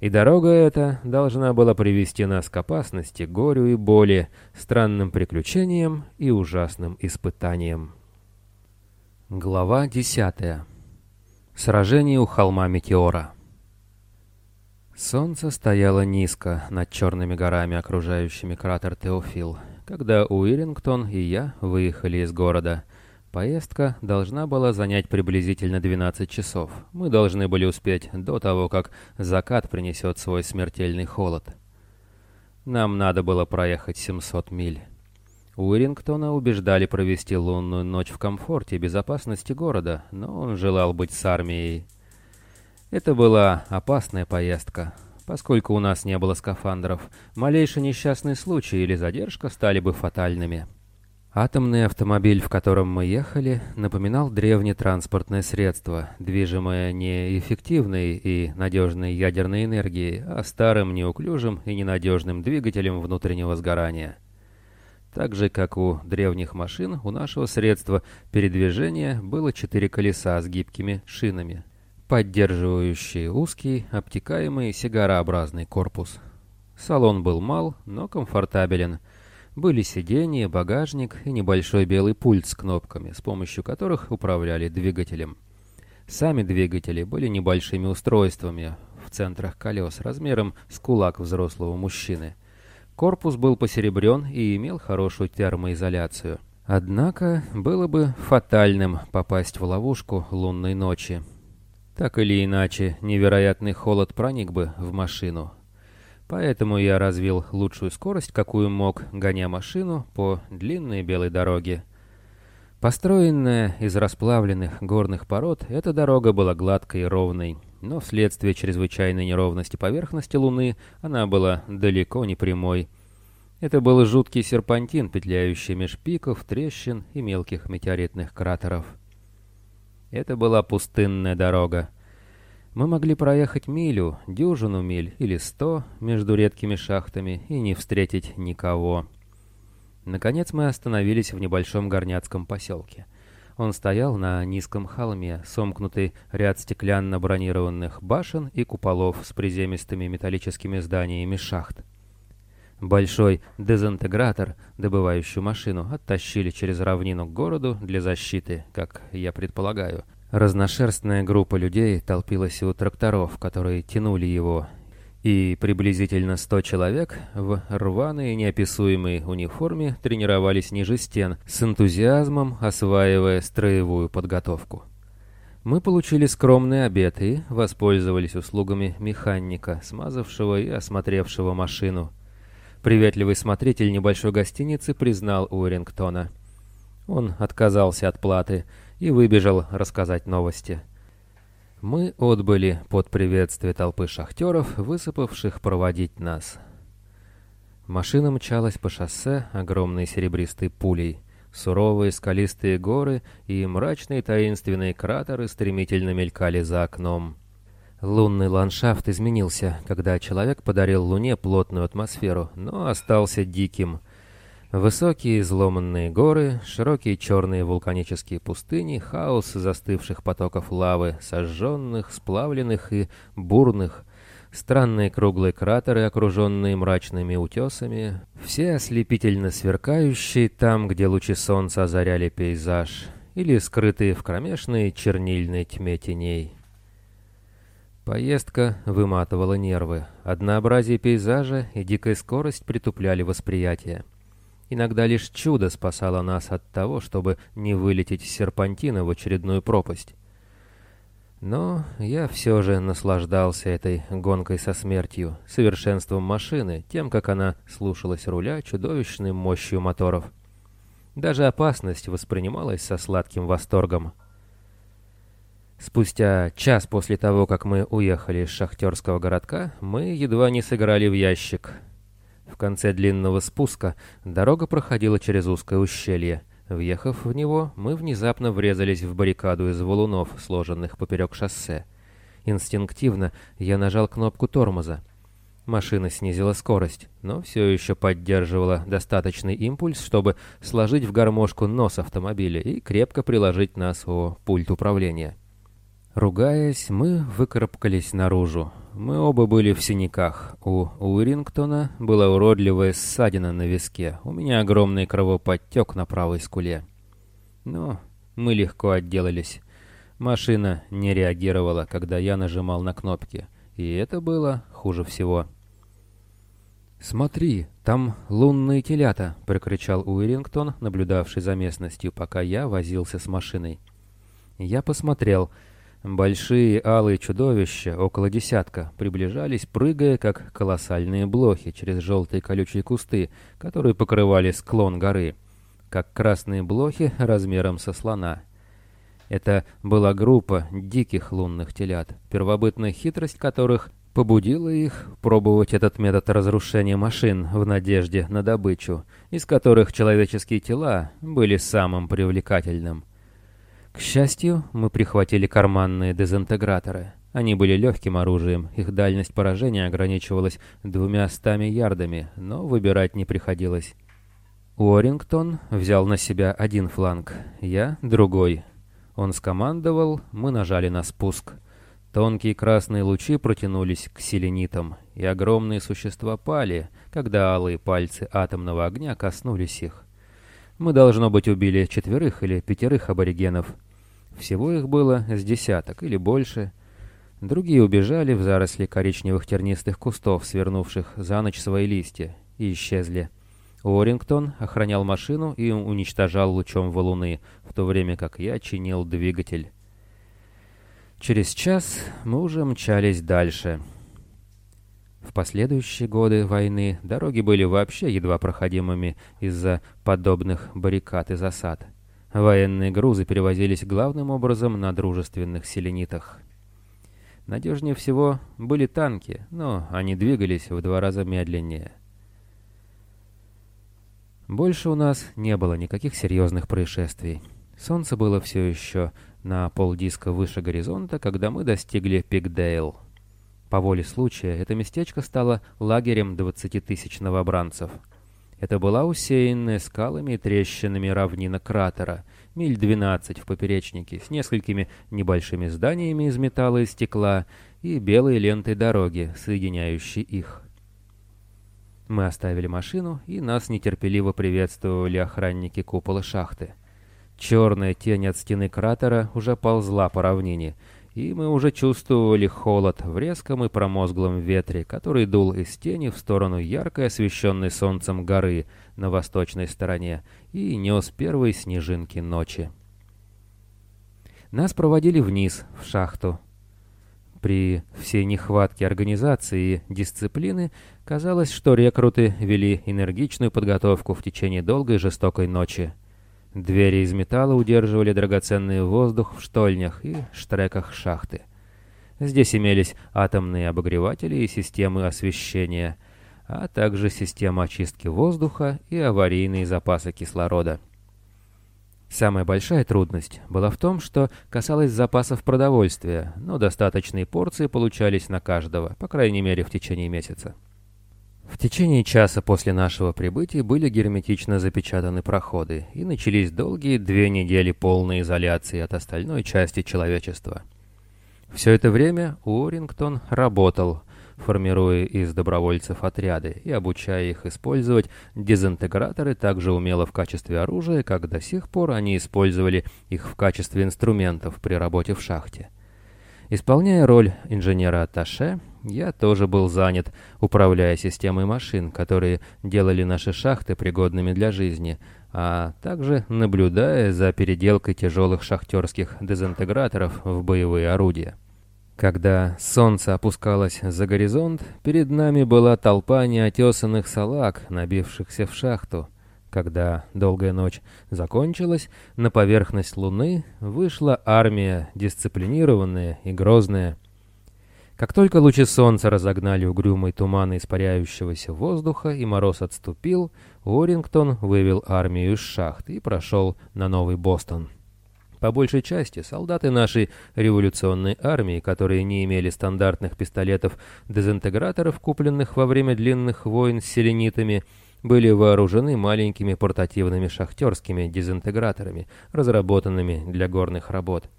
И дорога эта должна была привести нас к опасности, горю и боли, странным приключениям и ужасным испытаниям. Глава десятая Сражение у холма Метеора. Солнце стояло низко над черными горами, окружающими кратер Теофил, когда Уирингтон и я выехали из города. Поездка должна была занять приблизительно 12 часов. Мы должны были успеть до того, как закат принесет свой смертельный холод. Нам надо было проехать 700 миль. Уирингтона убеждали провести лунную ночь в комфорте и безопасности города, но он желал быть с армией. Это была опасная поездка, поскольку у нас не было скафандров. Малейший несчастный случай или задержка стали бы фатальными. Атомный автомобиль, в котором мы ехали, напоминал древнее транспортное средство, движимое не эффективной и надежной ядерной энергией, а старым, неуклюжим и ненадежным двигателем внутреннего сгорания. Так же, как у древних машин, у нашего средства передвижения было четыре колеса с гибкими шинами, поддерживающие узкий, обтекаемый сигарообразный корпус. Салон был мал, но комфортабелен. Были сиденья, багажник и небольшой белый пульт с кнопками, с помощью которых управляли двигателем. Сами двигатели были небольшими устройствами в центрах колес размером с кулак взрослого мужчины – Корпус был посеребрен и имел хорошую термоизоляцию. Однако было бы фатальным попасть в ловушку лунной ночи. Так или иначе, невероятный холод проник бы в машину. Поэтому я развил лучшую скорость, какую мог, гоня машину по длинной белой дороге. Построенная из расплавленных горных пород, эта дорога была гладкой и ровной но вследствие чрезвычайной неровности поверхности Луны она была далеко не прямой. Это был жуткий серпантин, петляющий меж пиков, трещин и мелких метеоритных кратеров. Это была пустынная дорога. Мы могли проехать милю, дюжину миль или сто между редкими шахтами и не встретить никого. Наконец мы остановились в небольшом горняцком поселке — он стоял на низком холме, сомкнутый ряд стеклянно-бронированных башен и куполов с приземистыми металлическими зданиями шахт. Большой дезинтегратор, добывающий машину, оттащили через равнину к городу для защиты, как я предполагаю. Разношерстная группа людей толпилась у тракторов, которые тянули его, и приблизительно сто человек в рваной неописуемой униформе тренировались ниже стен, с энтузиазмом осваивая строевую подготовку. Мы получили скромный обед и воспользовались услугами механика, смазавшего и осмотревшего машину. Приветливый смотритель небольшой гостиницы признал Уэрингтона. Он отказался от платы и выбежал рассказать новости. Мы отбыли под приветствие толпы шахтеров, высыпавших проводить нас. Машина мчалась по шоссе огромной серебристой пулей. Суровые скалистые горы и мрачные таинственные кратеры стремительно мелькали за окном. Лунный ландшафт изменился, когда человек подарил Луне плотную атмосферу, но остался диким, Высокие изломанные горы, широкие черные вулканические пустыни, хаос застывших потоков лавы, сожженных, сплавленных и бурных, странные круглые кратеры, окруженные мрачными утесами, все ослепительно сверкающие там, где лучи солнца озаряли пейзаж, или скрытые в кромешной чернильной тьме теней. Поездка выматывала нервы, однообразие пейзажа и дикая скорость притупляли восприятие. Иногда лишь чудо спасало нас от того, чтобы не вылететь с серпантина в очередную пропасть. Но я все же наслаждался этой гонкой со смертью, совершенством машины, тем, как она слушалась руля чудовищной мощью моторов. Даже опасность воспринималась со сладким восторгом. Спустя час после того, как мы уехали из шахтерского городка, мы едва не сыграли в ящик. В конце длинного спуска дорога проходила через узкое ущелье. Въехав в него, мы внезапно врезались в баррикаду из валунов, сложенных поперек шоссе. Инстинктивно я нажал кнопку тормоза. Машина снизила скорость, но все еще поддерживала достаточный импульс, чтобы сложить в гармошку нос автомобиля и крепко приложить нас о пульт управления. Ругаясь, мы выкарабкались наружу. Мы оба были в синяках. У Уирингтона была уродливая ссадина на виске. У меня огромный кровоподтек на правой скуле. Но мы легко отделались. Машина не реагировала, когда я нажимал на кнопки. И это было хуже всего. «Смотри, там лунные телята!» — прокричал Уирингтон, наблюдавший за местностью, пока я возился с машиной. Я посмотрел — Большие алые чудовища, около десятка, приближались, прыгая, как колоссальные блохи, через желтые колючие кусты, которые покрывали склон горы, как красные блохи размером со слона. Это была группа диких лунных телят, первобытная хитрость которых побудила их пробовать этот метод разрушения машин в надежде на добычу, из которых человеческие тела были самым привлекательным. К счастью, мы прихватили карманные дезинтеграторы. Они были легким оружием, их дальность поражения ограничивалась двумя стами ярдами, но выбирать не приходилось. Уоррингтон взял на себя один фланг, я — другой. Он скомандовал, мы нажали на спуск. Тонкие красные лучи протянулись к селенитам, и огромные существа пали, когда алые пальцы атомного огня коснулись их. Мы, должно быть, убили четверых или пятерых аборигенов — всего их было с десяток или больше. Другие убежали в заросли коричневых тернистых кустов, свернувших за ночь свои листья, и исчезли. Уоррингтон охранял машину и уничтожал лучом валуны, в то время как я чинил двигатель. Через час мы уже мчались дальше. В последующие годы войны дороги были вообще едва проходимыми из-за подобных баррикад и засад. Военные грузы перевозились главным образом на дружественных селенитах. Надежнее всего были танки, но они двигались в два раза медленнее. Больше у нас не было никаких серьезных происшествий. Солнце было все еще на полдиска выше горизонта, когда мы достигли Пикдейл. По воле случая это местечко стало лагерем 20 тысяч новобранцев — это была усеянная скалами и трещинами равнина кратера, миль 12 в поперечнике, с несколькими небольшими зданиями из металла и стекла и белой лентой дороги, соединяющей их. Мы оставили машину, и нас нетерпеливо приветствовали охранники купола шахты. Черная тень от стены кратера уже ползла по равнине — и мы уже чувствовали холод в резком и промозглом ветре, который дул из тени в сторону ярко освещенной солнцем горы на восточной стороне и нес первые снежинки ночи. Нас проводили вниз, в шахту. При всей нехватке организации и дисциплины казалось, что рекруты вели энергичную подготовку в течение долгой жестокой ночи. Двери из металла удерживали драгоценный воздух в штольнях и штреках шахты. Здесь имелись атомные обогреватели и системы освещения, а также система очистки воздуха и аварийные запасы кислорода. Самая большая трудность была в том, что касалась запасов продовольствия, но достаточные порции получались на каждого, по крайней мере в течение месяца. В течение часа после нашего прибытия были герметично запечатаны проходы, и начались долгие две недели полной изоляции от остальной части человечества. Все это время Уоррингтон работал, формируя из добровольцев отряды и обучая их использовать дезинтеграторы так же умело в качестве оружия, как до сих пор они использовали их в качестве инструментов при работе в шахте. Исполняя роль инженера-атташе, Я тоже был занят, управляя системой машин, которые делали наши шахты пригодными для жизни, а также наблюдая за переделкой тяжелых шахтерских дезинтеграторов в боевые орудия. Когда солнце опускалось за горизонт, перед нами была толпа неотесанных салаг, набившихся в шахту. Когда долгая ночь закончилась, на поверхность Луны вышла армия, дисциплинированная и грозная. Как только лучи солнца разогнали угрюмый туман испаряющегося воздуха и мороз отступил, Уоррингтон вывел армию из шахт и прошел на Новый Бостон. По большей части солдаты нашей революционной армии, которые не имели стандартных пистолетов-дезинтеграторов, купленных во время длинных войн с селенитами, были вооружены маленькими портативными шахтерскими дезинтеграторами, разработанными для горных работ.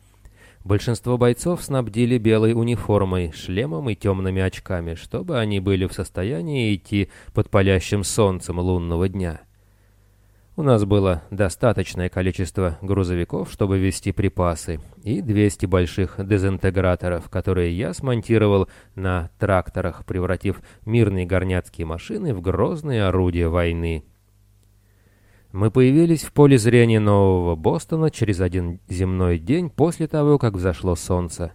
Большинство бойцов снабдили белой униформой, шлемом и темными очками, чтобы они были в состоянии идти под палящим солнцем лунного дня. У нас было достаточное количество грузовиков, чтобы везти припасы, и 200 больших дезинтеграторов, которые я смонтировал на тракторах, превратив мирные горняцкие машины в грозные орудия войны. Мы появились в поле зрения Нового Бостона через один земной день после того, как взошло солнце.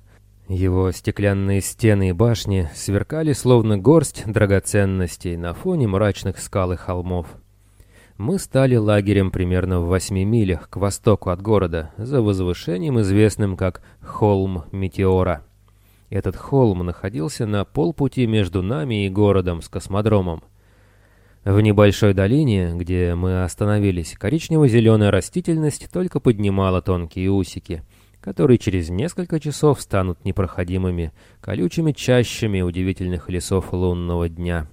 Его стеклянные стены и башни сверкали словно горсть драгоценностей на фоне мрачных скал и холмов мы стали лагерем примерно в восьми милях к востоку от города, за возвышением, известным как Холм Метеора. Этот холм находился на полпути между нами и городом с космодромом. В небольшой долине, где мы остановились, коричнево-зеленая растительность только поднимала тонкие усики, которые через несколько часов станут непроходимыми, колючими чащами удивительных лесов лунного дня.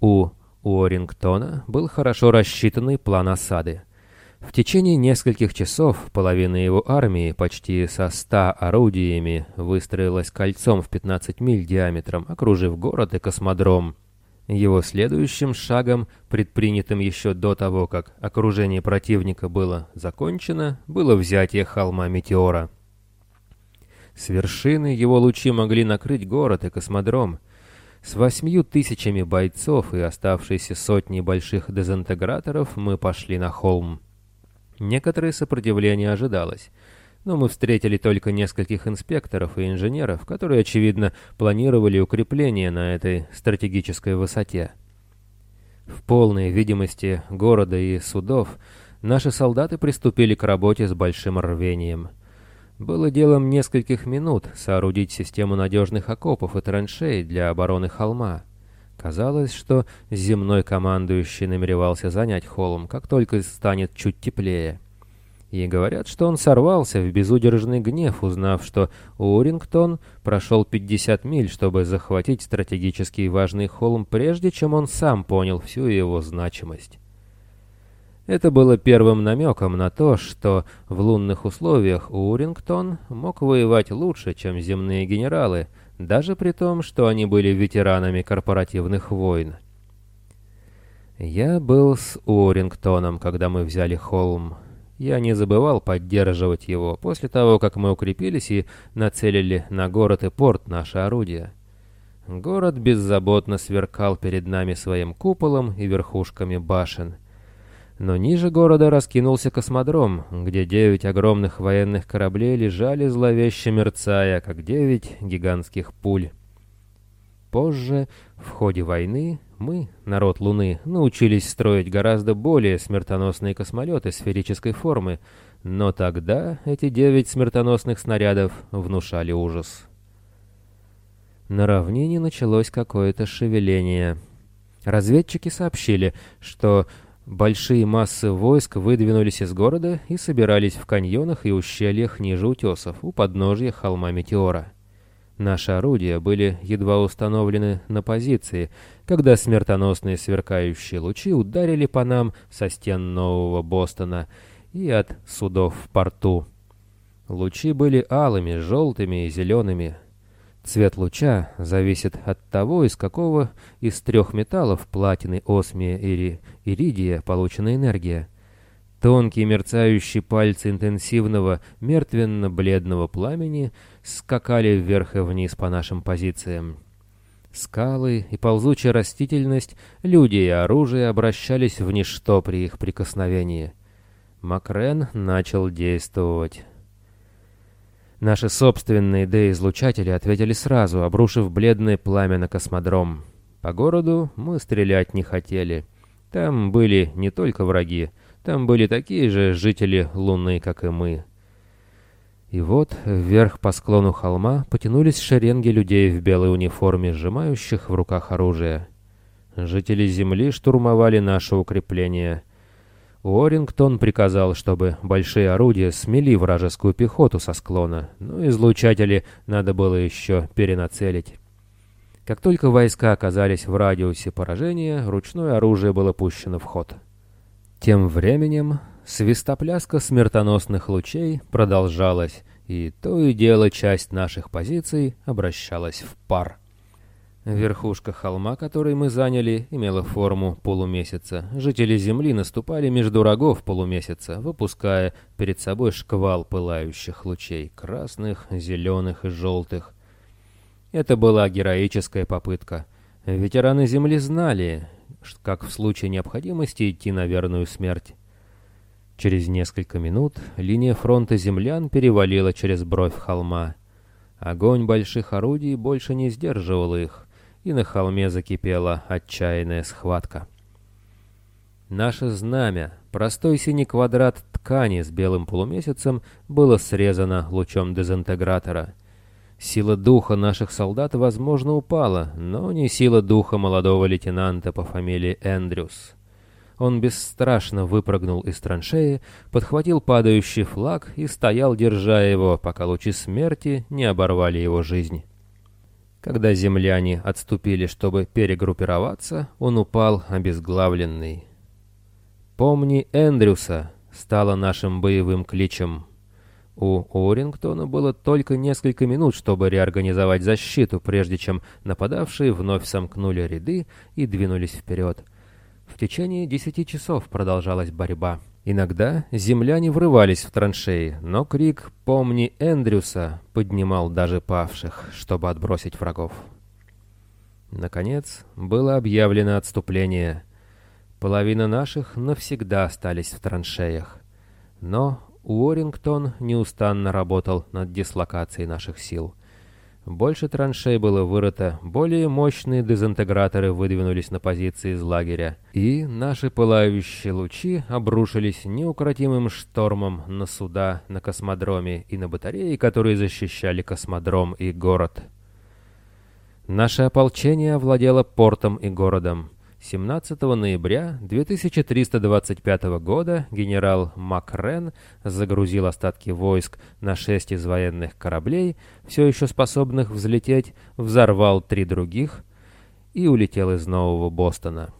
У у Орингтона был хорошо рассчитанный план осады. В течение нескольких часов половина его армии, почти со ста орудиями, выстроилась кольцом в 15 миль диаметром, окружив город и космодром. Его следующим шагом, предпринятым еще до того, как окружение противника было закончено, было взятие холма Метеора. С вершины его лучи могли накрыть город и космодром — с восьмью тысячами бойцов и оставшейся сотней больших дезинтеграторов мы пошли на холм. Некоторое сопротивление ожидалось, но мы встретили только нескольких инспекторов и инженеров, которые, очевидно, планировали укрепление на этой стратегической высоте. В полной видимости города и судов наши солдаты приступили к работе с большим рвением — было делом нескольких минут соорудить систему надежных окопов и траншей для обороны холма. Казалось, что земной командующий намеревался занять холм, как только станет чуть теплее. И говорят, что он сорвался в безудержный гнев, узнав, что Урингтон прошел 50 миль, чтобы захватить стратегически важный холм, прежде чем он сам понял всю его значимость. Это было первым намеком на то, что в лунных условиях Урингтон мог воевать лучше, чем земные генералы, даже при том, что они были ветеранами корпоративных войн. Я был с Урингтоном, когда мы взяли холм. Я не забывал поддерживать его после того, как мы укрепились и нацелили на город и порт наши орудия. Город беззаботно сверкал перед нами своим куполом и верхушками башен — но ниже города раскинулся космодром, где девять огромных военных кораблей лежали зловеще мерцая, как девять гигантских пуль. Позже, в ходе войны, мы, народ Луны, научились строить гораздо более смертоносные космолеты сферической формы, но тогда эти девять смертоносных снарядов внушали ужас. На равнине началось какое-то шевеление. Разведчики сообщили, что Большие массы войск выдвинулись из города и собирались в каньонах и ущельях ниже утесов, у подножья холма Метеора. Наши орудия были едва установлены на позиции, когда смертоносные сверкающие лучи ударили по нам со стен Нового Бостона и от судов в порту. Лучи были алыми, желтыми и зелеными, Цвет луча зависит от того, из какого из трех металлов платины, осмия или иридия получена энергия. Тонкие мерцающие пальцы интенсивного, мертвенно-бледного пламени скакали вверх и вниз по нашим позициям. Скалы и ползучая растительность, люди и оружие обращались в ничто при их прикосновении. Макрен начал действовать. Наши собственные Д-излучатели ответили сразу, обрушив бледное пламя на космодром. По городу мы стрелять не хотели. Там были не только враги, там были такие же жители Луны, как и мы. И вот вверх по склону холма потянулись шеренги людей в белой униформе, сжимающих в руках оружие. Жители Земли штурмовали наше укрепление. Уоррингтон приказал, чтобы большие орудия смели вражескую пехоту со склона, но излучатели надо было еще перенацелить. Как только войска оказались в радиусе поражения, ручное оружие было пущено в ход. Тем временем Свистопляска смертоносных лучей продолжалась, и то и дело часть наших позиций обращалась в пар. Верхушка холма, который мы заняли, имела форму полумесяца. Жители Земли наступали между рогов полумесяца, выпуская перед собой шквал пылающих лучей, красных, зеленых и желтых. Это была героическая попытка. Ветераны Земли знали, как в случае необходимости идти на верную смерть. Через несколько минут линия фронта землян перевалила через бровь холма. Огонь больших орудий больше не сдерживал их, и на холме закипела отчаянная схватка. Наше знамя, простой синий квадрат ткани с белым полумесяцем, было срезано лучом дезинтегратора. Сила духа наших солдат, возможно, упала, но не сила духа молодого лейтенанта по фамилии Эндрюс. Он бесстрашно выпрыгнул из траншеи, подхватил падающий флаг и стоял, держа его, пока лучи смерти не оборвали его жизнь. Когда земляне отступили, чтобы перегруппироваться, он упал обезглавленный. «Помни Эндрюса!» стало нашим боевым кличем. У Уоррингтона было только несколько минут, чтобы реорганизовать защиту, прежде чем нападавшие вновь сомкнули ряды и двинулись вперед. В течение десяти часов продолжалась борьба. Иногда земляне врывались в траншеи, но крик «Помни Эндрюса!» поднимал даже павших, чтобы отбросить врагов. Наконец, было объявлено отступление. Половина наших навсегда остались в траншеях. Но Уоррингтон неустанно работал над дислокацией наших сил. Больше траншей было вырыто, более мощные дезинтеграторы выдвинулись на позиции из лагеря, и наши пылающие лучи обрушились неукротимым штормом на суда на космодроме и на батареи, которые защищали космодром и город. Наше ополчение овладело портом и городом. 17 ноября 2325 года генерал Макрен загрузил остатки войск на шесть из военных кораблей, все еще способных взлететь, взорвал три других и улетел из Нового Бостона.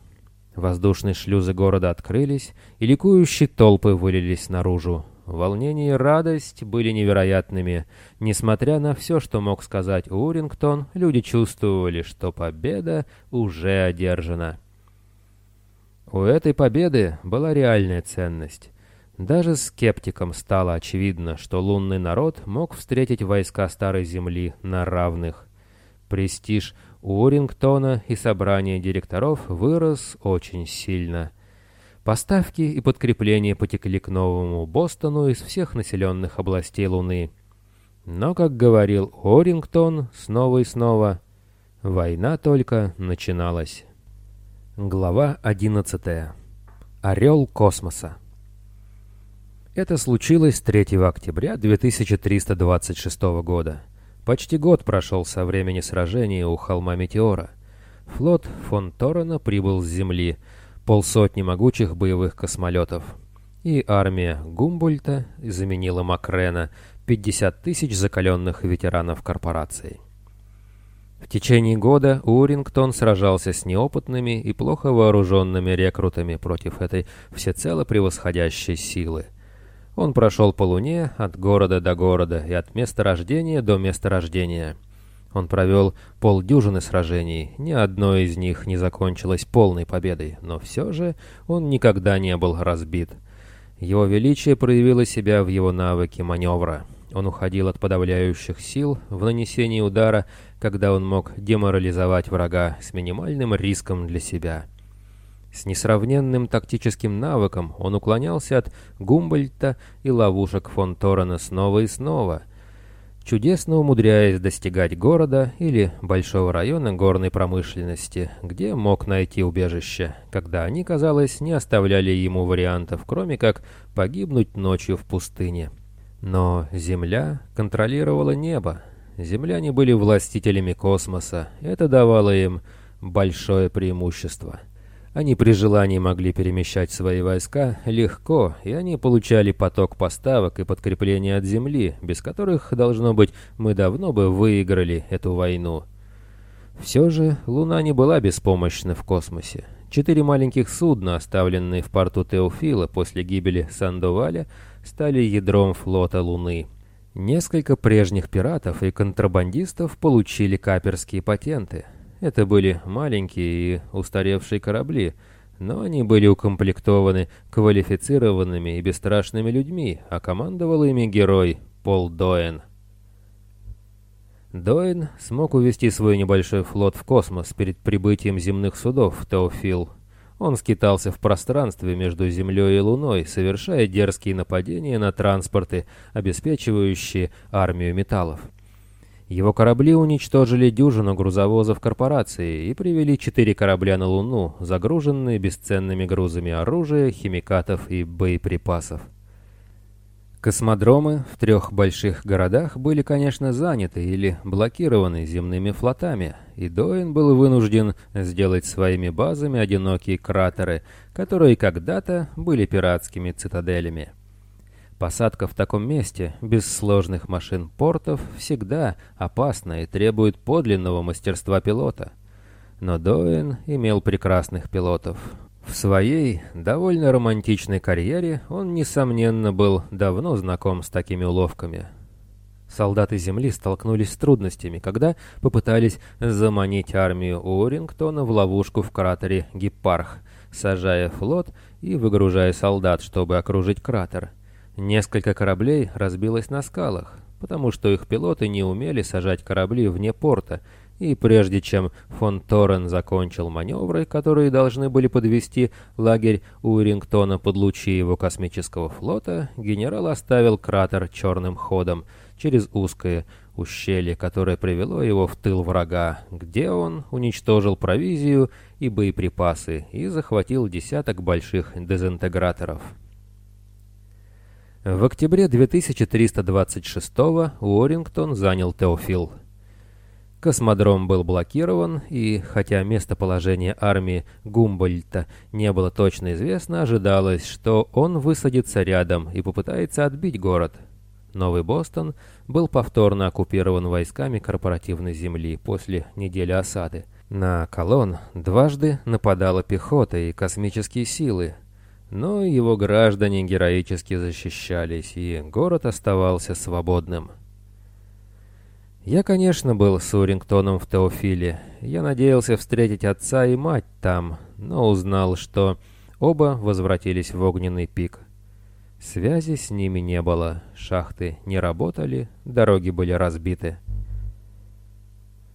Воздушные шлюзы города открылись, и ликующие толпы вылились наружу. Волнение и радость были невероятными. Несмотря на все, что мог сказать Урингтон, люди чувствовали, что победа уже одержана. У этой победы была реальная ценность. Даже скептикам стало очевидно, что лунный народ мог встретить войска Старой Земли на равных. Престиж Уоррингтона и собрание директоров вырос очень сильно. Поставки и подкрепления потекли к новому Бостону из всех населенных областей Луны. Но, как говорил Уоррингтон снова и снова, война только начиналась. Глава 11. Орел космоса. Это случилось 3 октября 2326 года. Почти год прошел со времени сражения у холма Метеора. Флот фон Торрена прибыл с Земли, полсотни могучих боевых космолетов. И армия Гумбольта заменила Макрена, 50 тысяч закаленных ветеранов корпорации. В течение года Урингтон сражался с неопытными и плохо вооруженными рекрутами против этой всецело превосходящей силы. Он прошел по Луне от города до города и от места рождения до места рождения. Он провел полдюжины сражений, ни одно из них не закончилось полной победой, но все же он никогда не был разбит. Его величие проявило себя в его навыке маневра. Он уходил от подавляющих сил в нанесении удара, когда он мог деморализовать врага с минимальным риском для себя. С несравненным тактическим навыком он уклонялся от Гумбольта и ловушек фон Торрена снова и снова, чудесно умудряясь достигать города или большого района горной промышленности, где мог найти убежище, когда они, казалось, не оставляли ему вариантов, кроме как погибнуть ночью в пустыне. Но Земля контролировала небо. Земляне были властителями космоса, это давало им большое преимущество. Они при желании могли перемещать свои войска легко, и они получали поток поставок и подкрепления от Земли, без которых, должно быть, мы давно бы выиграли эту войну. Все же Луна не была беспомощна в космосе. Четыре маленьких судна, оставленные в порту Теофила после гибели Сандоваля, стали ядром флота Луны. Несколько прежних пиратов и контрабандистов получили каперские патенты. Это были маленькие и устаревшие корабли, но они были укомплектованы квалифицированными и бесстрашными людьми, а командовал ими герой Пол Доэн. Доэн смог увести свой небольшой флот в космос перед прибытием земных судов в Теофил. Он скитался в пространстве между Землей и Луной, совершая дерзкие нападения на транспорты, обеспечивающие армию металлов. Его корабли уничтожили дюжину грузовозов корпорации и привели четыре корабля на Луну, загруженные бесценными грузами оружия, химикатов и боеприпасов. Космодромы в трех больших городах были, конечно, заняты или блокированы земными флотами, и Доин был вынужден сделать своими базами одинокие кратеры, которые когда-то были пиратскими цитаделями. Посадка в таком месте, без сложных машин-портов, всегда опасна и требует подлинного мастерства пилота. Но Доин имел прекрасных пилотов. В своей довольно романтичной карьере он, несомненно, был давно знаком с такими уловками. Солдаты Земли столкнулись с трудностями, когда попытались заманить армию Уоррингтона в ловушку в кратере Гиппарх, сажая флот и выгружая солдат, чтобы окружить кратер. Несколько кораблей разбилось на скалах, потому что их пилоты не умели сажать корабли вне порта, и прежде чем фон Торрен закончил маневры, которые должны были подвести лагерь Уирингтона под лучи его космического флота, генерал оставил кратер черным ходом через узкое ущелье, которое привело его в тыл врага, где он уничтожил провизию и боеприпасы и захватил десяток больших дезинтеграторов. В октябре 2326 Уоррингтон занял Теофил. Космодром был блокирован, и, хотя местоположение армии Гумбольта не было точно известно, ожидалось, что он высадится рядом и попытается отбить город. Новый Бостон был повторно оккупирован войсками корпоративной земли после недели осады. На колонн дважды нападала пехота и космические силы, но его граждане героически защищались, и город оставался свободным. Я, конечно, был с Урингтоном в Теофиле. Я надеялся встретить отца и мать там, но узнал, что оба возвратились в огненный пик. Связи с ними не было, шахты не работали, дороги были разбиты.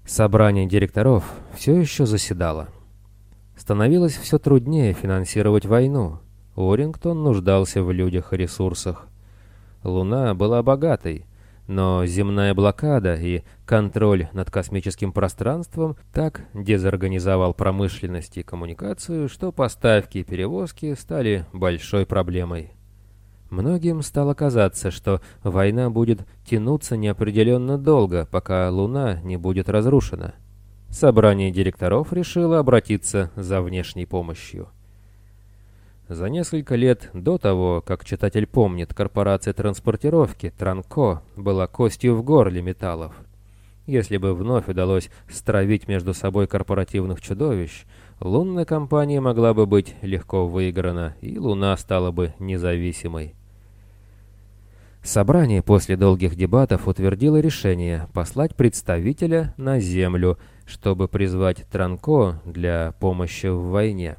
Собрание директоров все еще заседало. Становилось все труднее финансировать войну. Уоррингтон нуждался в людях и ресурсах. Луна была богатой, но земная блокада и контроль над космическим пространством так дезорганизовал промышленность и коммуникацию, что поставки и перевозки стали большой проблемой. Многим стало казаться, что война будет тянуться неопределенно долго, пока Луна не будет разрушена. Собрание директоров решило обратиться за внешней помощью. За несколько лет до того, как читатель помнит, корпорация транспортировки Транко была костью в горле металлов. Если бы вновь удалось стравить между собой корпоративных чудовищ, лунная компания могла бы быть легко выиграна, и Луна стала бы независимой. Собрание после долгих дебатов утвердило решение послать представителя на Землю, чтобы призвать Транко для помощи в войне.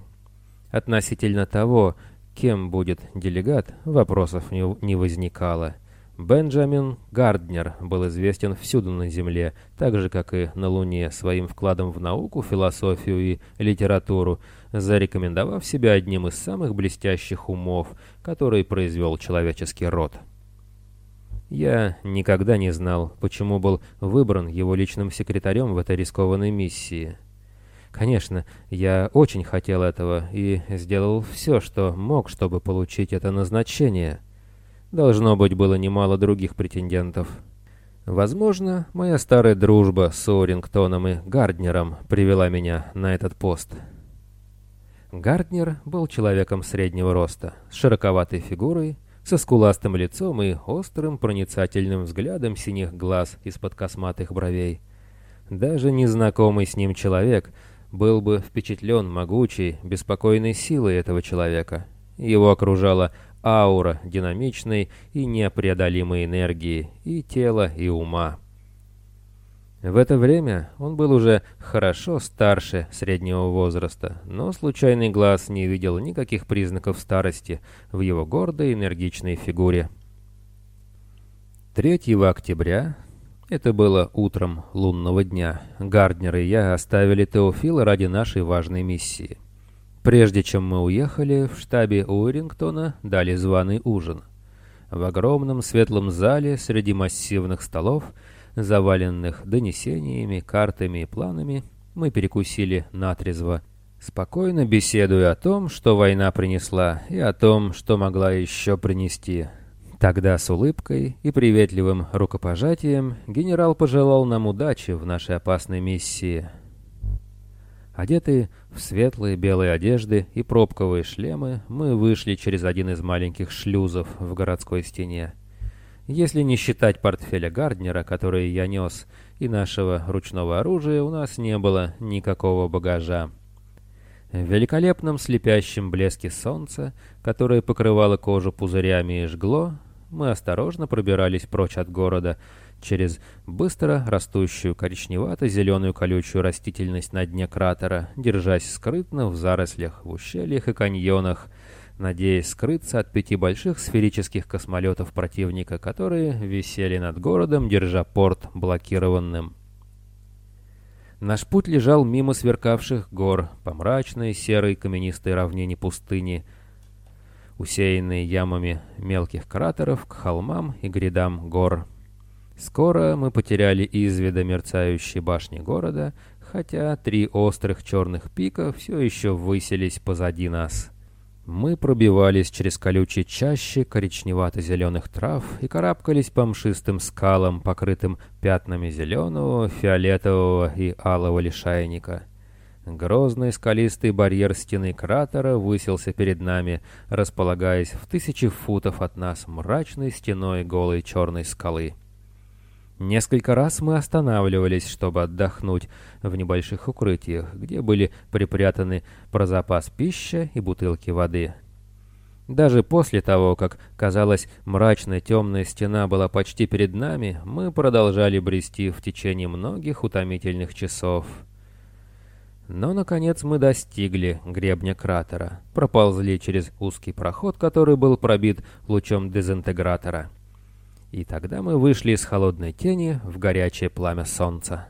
Относительно того, Кем будет делегат, вопросов не, возникало. Бенджамин Гарднер был известен всюду на Земле, так же, как и на Луне, своим вкладом в науку, философию и литературу, зарекомендовав себя одним из самых блестящих умов, который произвел человеческий род. Я никогда не знал, почему был выбран его личным секретарем в этой рискованной миссии. Конечно, я очень хотел этого и сделал все, что мог, чтобы получить это назначение. Должно быть, было немало других претендентов. Возможно, моя старая дружба с Орингтоном и Гарднером привела меня на этот пост. Гарднер был человеком среднего роста, с широковатой фигурой, со скуластым лицом и острым проницательным взглядом синих глаз из-под косматых бровей. Даже незнакомый с ним человек был бы впечатлен могучей, беспокойной силой этого человека. Его окружала аура динамичной и непреодолимой энергии и тела, и ума. В это время он был уже хорошо старше среднего возраста, но случайный глаз не видел никаких признаков старости в его гордой энергичной фигуре. 3 октября, это было утром лунного дня, Гарднер и я оставили Теофила ради нашей важной миссии. Прежде чем мы уехали, в штабе Уирингтона дали званый ужин. В огромном светлом зале среди массивных столов – заваленных донесениями, картами и планами, мы перекусили натрезво, спокойно беседуя о том, что война принесла, и о том, что могла еще принести. Тогда с улыбкой и приветливым рукопожатием генерал пожелал нам удачи в нашей опасной миссии. Одетые в светлые белые одежды и пробковые шлемы, мы вышли через один из маленьких шлюзов в городской стене. Если не считать портфеля Гарднера, который я нес, и нашего ручного оружия, у нас не было никакого багажа. В великолепном слепящем блеске солнца, которое покрывало кожу пузырями и жгло, мы осторожно пробирались прочь от города через быстро растущую коричневато-зеленую колючую растительность на дне кратера, держась скрытно в зарослях, в ущельях и каньонах, надеясь скрыться от пяти больших сферических космолетов противника, которые висели над городом, держа порт блокированным. Наш путь лежал мимо сверкавших гор, по мрачной серой каменистой равнине пустыни, усеянной ямами мелких кратеров к холмам и грядам гор. Скоро мы потеряли из вида мерцающие башни города, хотя три острых черных пика все еще высились позади нас. Мы пробивались через колючие чащи коричневато-зеленых трав и карабкались по мшистым скалам, покрытым пятнами зеленого, фиолетового и алого лишайника. Грозный скалистый барьер стены кратера высился перед нами, располагаясь в тысячи футов от нас мрачной стеной голой черной скалы. Несколько раз мы останавливались, чтобы отдохнуть в небольших укрытиях, где были припрятаны про запас пища и бутылки воды. Даже после того, как, казалось, мрачная темная стена была почти перед нами, мы продолжали брести в течение многих утомительных часов. Но, наконец, мы достигли гребня кратера, проползли через узкий проход, который был пробит лучом дезинтегратора. И тогда мы вышли из холодной тени в горячее пламя солнца.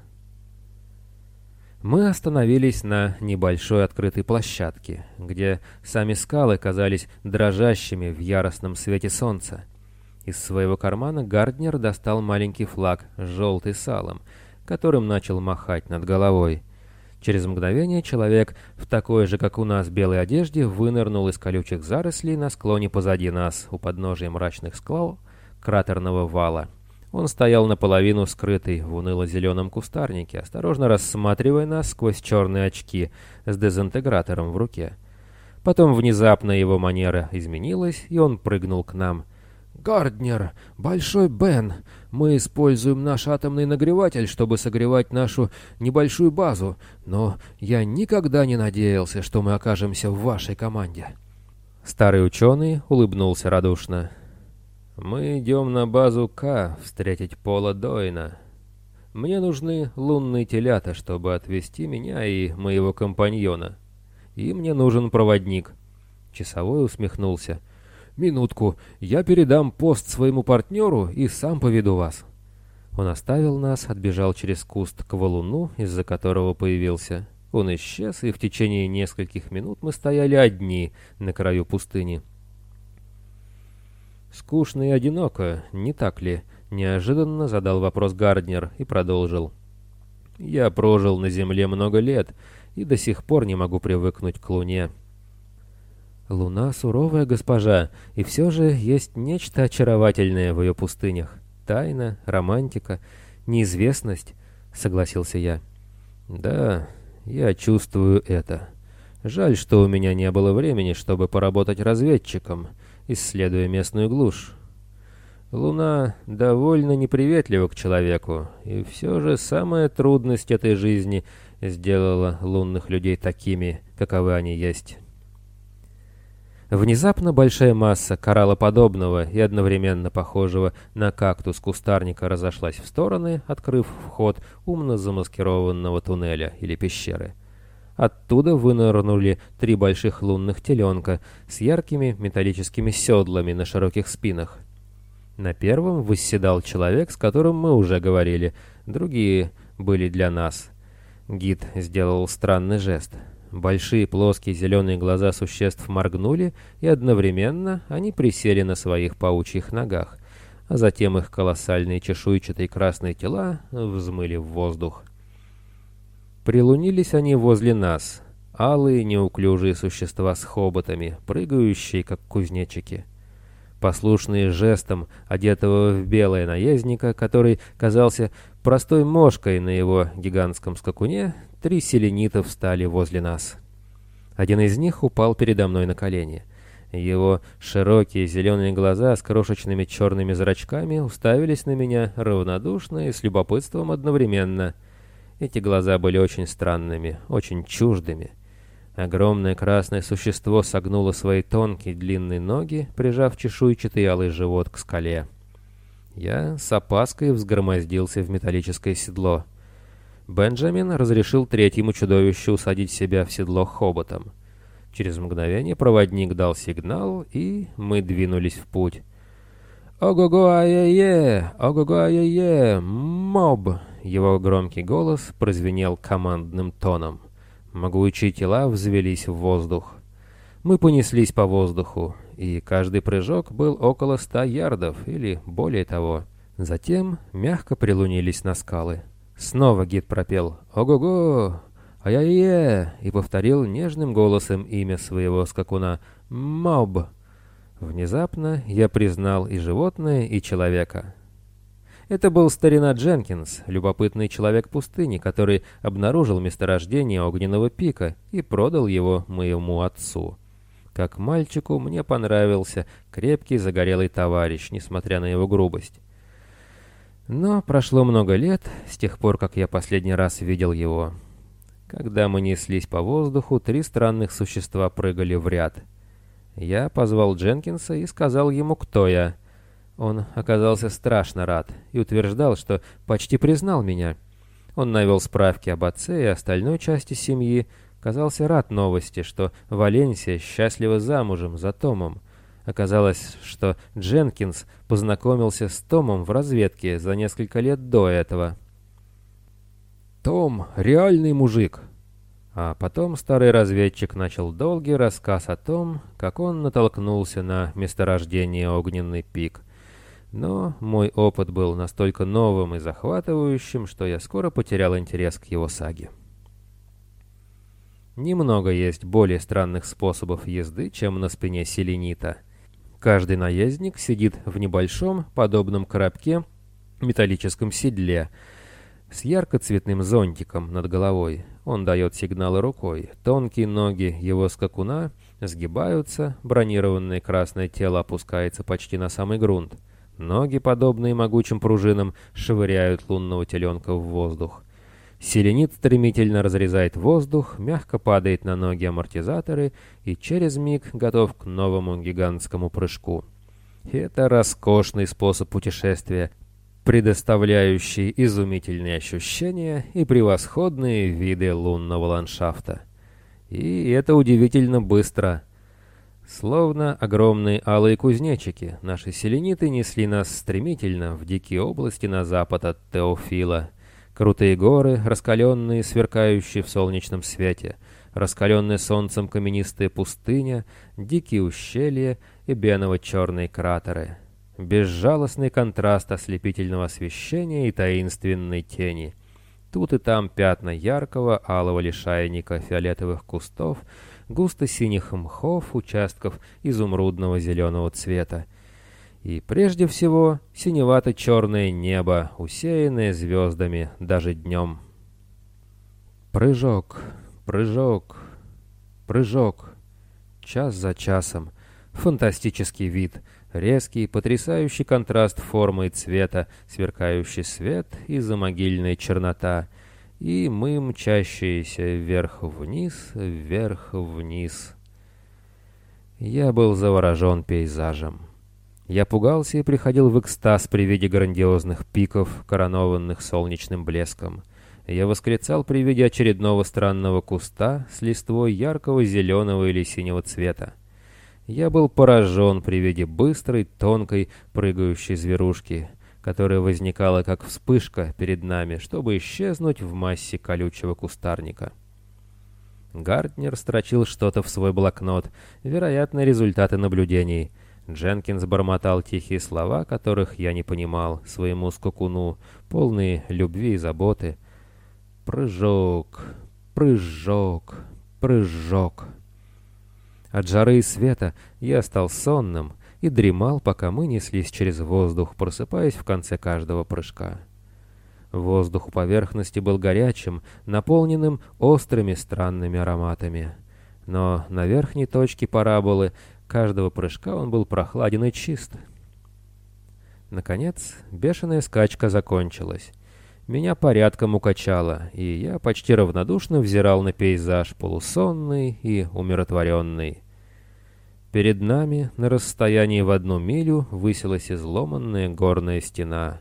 Мы остановились на небольшой открытой площадке, где сами скалы казались дрожащими в яростном свете солнца. Из своего кармана Гарднер достал маленький флаг, желтый салом, которым начал махать над головой. Через мгновение человек в такой же, как у нас, белой одежде вынырнул из колючих зарослей на склоне позади нас, у подножия мрачных скал, кратерного вала. Он стоял наполовину скрытый в уныло-зеленом кустарнике, осторожно рассматривая нас сквозь черные очки с дезинтегратором в руке. Потом внезапно его манера изменилась, и он прыгнул к нам. «Гарднер! Большой Бен! Мы используем наш атомный нагреватель, чтобы согревать нашу небольшую базу, но я никогда не надеялся, что мы окажемся в вашей команде». Старый ученый улыбнулся радушно. Мы идем на базу К встретить Пола Дойна. Мне нужны лунные телята, чтобы отвезти меня и моего компаньона. И мне нужен проводник. Часовой усмехнулся. «Минутку, я передам пост своему партнеру и сам поведу вас». Он оставил нас, отбежал через куст к валуну, из-за которого появился. Он исчез, и в течение нескольких минут мы стояли одни на краю пустыни. «Скучно и одиноко, не так ли?» — неожиданно задал вопрос Гарднер и продолжил. «Я прожил на Земле много лет и до сих пор не могу привыкнуть к Луне». «Луна — суровая госпожа, и все же есть нечто очаровательное в ее пустынях. Тайна, романтика, неизвестность», — согласился я. «Да, я чувствую это. Жаль, что у меня не было времени, чтобы поработать разведчиком» исследуя местную глушь. Луна довольно неприветлива к человеку, и все же самая трудность этой жизни сделала лунных людей такими, каковы они есть. Внезапно большая масса кораллоподобного и одновременно похожего на кактус кустарника разошлась в стороны, открыв вход умно замаскированного туннеля или пещеры. Оттуда вынырнули три больших лунных теленка с яркими металлическими седлами на широких спинах. На первом восседал человек, с которым мы уже говорили, другие были для нас. Гид сделал странный жест. Большие плоские зеленые глаза существ моргнули, и одновременно они присели на своих паучьих ногах, а затем их колоссальные чешуйчатые красные тела взмыли в воздух. Прилунились они возле нас, алые неуклюжие существа с хоботами, прыгающие, как кузнечики. Послушные жестом одетого в белое наездника, который казался простой мошкой на его гигантском скакуне, три селенита встали возле нас. Один из них упал передо мной на колени. Его широкие зеленые глаза с крошечными черными зрачками уставились на меня равнодушно и с любопытством одновременно — эти глаза были очень странными, очень чуждыми. Огромное красное существо согнуло свои тонкие длинные ноги, прижав чешуйчатый алый живот к скале. Я с опаской взгромоздился в металлическое седло. Бенджамин разрешил третьему чудовищу усадить себя в седло хоботом. Через мгновение проводник дал сигнал, и мы двинулись в путь. «Ого-го-ае-е! Ого-го-ае-е! Моб!» Его громкий голос прозвенел командным тоном. Могучие тела взвелись в воздух. Мы понеслись по воздуху, и каждый прыжок был около ста ярдов или более того. Затем мягко прилунились на скалы. Снова гид пропел «Ого-го! Ай-яй-е!» и повторил нежным голосом имя своего скакуна «Моб». Внезапно я признал и животное, и человека. Это был старина Дженкинс, любопытный человек пустыни, который обнаружил месторождение огненного пика и продал его моему отцу. Как мальчику мне понравился крепкий загорелый товарищ, несмотря на его грубость. Но прошло много лет с тех пор, как я последний раз видел его. Когда мы неслись по воздуху, три странных существа прыгали в ряд. Я позвал Дженкинса и сказал ему, кто я — он оказался страшно рад и утверждал, что почти признал меня. Он навел справки об отце и остальной части семьи, казался рад новости, что Валенсия счастлива замужем за Томом. Оказалось, что Дженкинс познакомился с Томом в разведке за несколько лет до этого. «Том — реальный мужик!» А потом старый разведчик начал долгий рассказ о том, как он натолкнулся на месторождение Огненный пик — но мой опыт был настолько новым и захватывающим, что я скоро потерял интерес к его саге. Немного есть более странных способов езды, чем на спине селенита. Каждый наездник сидит в небольшом, подобном коробке, металлическом седле, с ярко-цветным зонтиком над головой. Он дает сигналы рукой. Тонкие ноги его скакуна сгибаются, бронированное красное тело опускается почти на самый грунт. Ноги, подобные могучим пружинам, швыряют лунного теленка в воздух. Селенит стремительно разрезает воздух, мягко падает на ноги амортизаторы и через миг готов к новому гигантскому прыжку. Это роскошный способ путешествия, предоставляющий изумительные ощущения и превосходные виды лунного ландшафта. И это удивительно быстро – Словно огромные алые кузнечики, наши селениты несли нас стремительно в дикие области на запад от Теофила. Крутые горы, раскаленные, сверкающие в солнечном свете, раскаленная солнцем каменистая пустыня, дикие ущелья и беново-черные кратеры. Безжалостный контраст ослепительного освещения и таинственной тени. Тут и там пятна яркого алого лишайника фиолетовых кустов — густо-синих мхов, участков изумрудного зеленого цвета. И прежде всего синевато-черное небо, усеянное звездами даже днем. Прыжок, прыжок, прыжок. Час за часом. Фантастический вид. Резкий, потрясающий контраст формы и цвета, сверкающий свет и замогильная чернота — и мы, мчащиеся вверх-вниз, вверх-вниз. Я был заворожен пейзажем. Я пугался и приходил в экстаз при виде грандиозных пиков, коронованных солнечным блеском. Я восклицал при виде очередного странного куста с листвой яркого зеленого или синего цвета. Я был поражен при виде быстрой, тонкой, прыгающей зверушки — которая возникала как вспышка перед нами, чтобы исчезнуть в массе колючего кустарника. Гарднер строчил что-то в свой блокнот, вероятно, результаты наблюдений. Дженкинс бормотал тихие слова, которых я не понимал, своему скакуну, полные любви и заботы. Прыжок, прыжок, прыжок. От жары и света я стал сонным, и дремал, пока мы неслись через воздух, просыпаясь в конце каждого прыжка. Воздух у поверхности был горячим, наполненным острыми странными ароматами. Но на верхней точке параболы каждого прыжка он был прохладен и чист. Наконец, бешеная скачка закончилась. Меня порядком укачало, и я почти равнодушно взирал на пейзаж, полусонный и умиротворенный. Перед нами, на расстоянии в одну милю, высилась изломанная горная стена.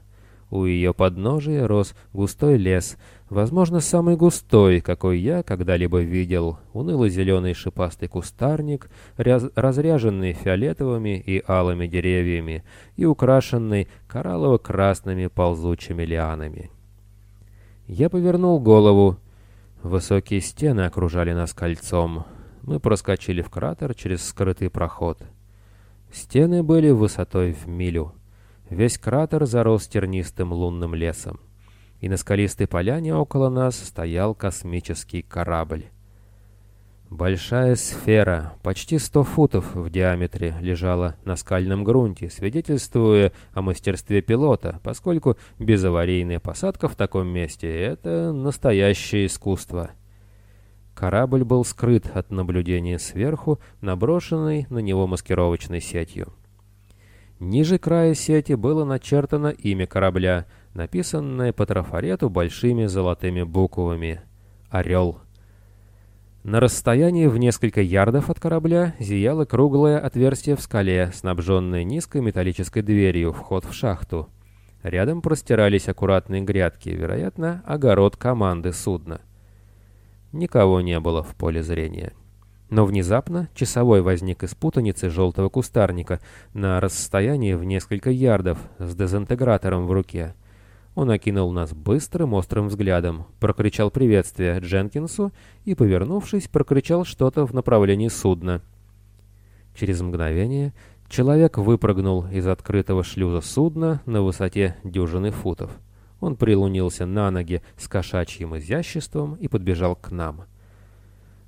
У ее подножия рос густой лес, возможно, самый густой, какой я когда-либо видел, уныло-зеленый шипастый кустарник, разряженный фиолетовыми и алыми деревьями и украшенный кораллово-красными ползучими лианами. Я повернул голову. Высокие стены окружали нас кольцом. Мы проскочили в кратер через скрытый проход. Стены были высотой в милю. Весь кратер зарос тернистым лунным лесом. И на скалистой поляне около нас стоял космический корабль. Большая сфера, почти сто футов в диаметре, лежала на скальном грунте, свидетельствуя о мастерстве пилота, поскольку безаварийная посадка в таком месте — это настоящее искусство. Корабль был скрыт от наблюдения сверху, наброшенной на него маскировочной сетью. Ниже края сети было начертано имя корабля, написанное по трафарету большими золотыми буквами «Орел». На расстоянии в несколько ярдов от корабля зияло круглое отверстие в скале, снабженное низкой металлической дверью, вход в шахту. Рядом простирались аккуратные грядки, вероятно, огород команды судна. Никого не было в поле зрения. Но внезапно часовой возник из путаницы желтого кустарника на расстоянии в несколько ярдов с дезинтегратором в руке. Он окинул нас быстрым острым взглядом, прокричал приветствие Дженкинсу и, повернувшись, прокричал что-то в направлении судна. Через мгновение человек выпрыгнул из открытого шлюза судна на высоте дюжины футов. Он прилунился на ноги с кошачьим изяществом и подбежал к нам.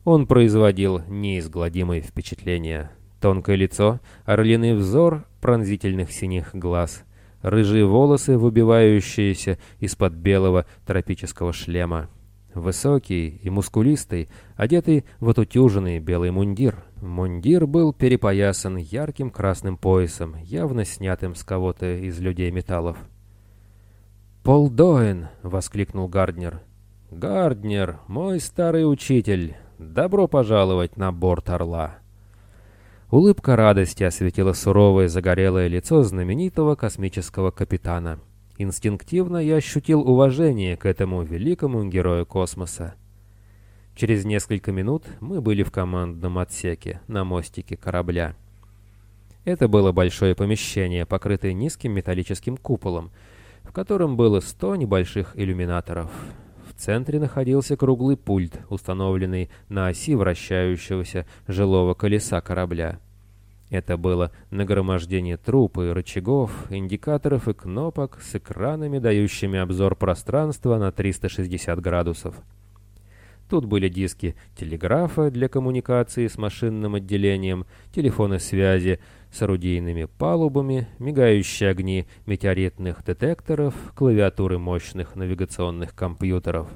Он производил неизгладимые впечатления. Тонкое лицо, орлиный взор пронзительных синих глаз, рыжие волосы, выбивающиеся из-под белого тропического шлема. Высокий и мускулистый, одетый в отутюженный белый мундир. Мундир был перепоясан ярким красным поясом, явно снятым с кого-то из людей металлов. «Пол Доэн!» — воскликнул Гарднер. «Гарднер, мой старый учитель, добро пожаловать на борт Орла!» Улыбка радости осветила суровое загорелое лицо знаменитого космического капитана. Инстинктивно я ощутил уважение к этому великому герою космоса. Через несколько минут мы были в командном отсеке на мостике корабля. Это было большое помещение, покрытое низким металлическим куполом, в котором было сто небольших иллюминаторов. В центре находился круглый пульт, установленный на оси вращающегося жилого колеса корабля. Это было нагромождение труб и рычагов, индикаторов и кнопок с экранами, дающими обзор пространства на 360 градусов. Тут были диски телеграфа для коммуникации с машинным отделением, телефоны связи с орудийными палубами, мигающие огни метеоритных детекторов, клавиатуры мощных навигационных компьютеров.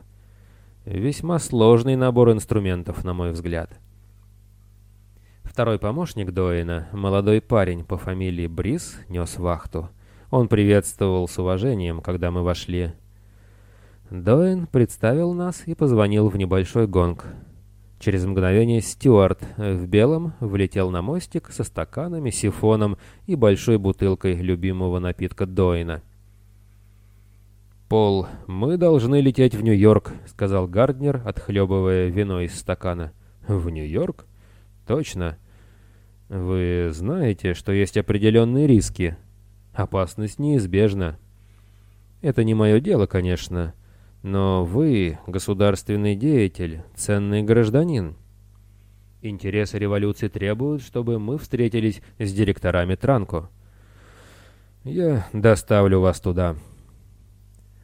Весьма сложный набор инструментов, на мой взгляд. Второй помощник Доина, молодой парень по фамилии Брис, нес вахту. Он приветствовал с уважением, когда мы вошли. Доин представил нас и позвонил в небольшой гонг. Через мгновение Стюарт в белом влетел на мостик со стаканами, сифоном и большой бутылкой любимого напитка Доина. «Пол, мы должны лететь в Нью-Йорк», — сказал Гарднер, отхлебывая вино из стакана. «В Нью-Йорк? Точно. Вы знаете, что есть определенные риски. Опасность неизбежна. Это не мое дело, конечно, но вы государственный деятель, ценный гражданин. Интересы революции требуют, чтобы мы встретились с директорами Транко. Я доставлю вас туда.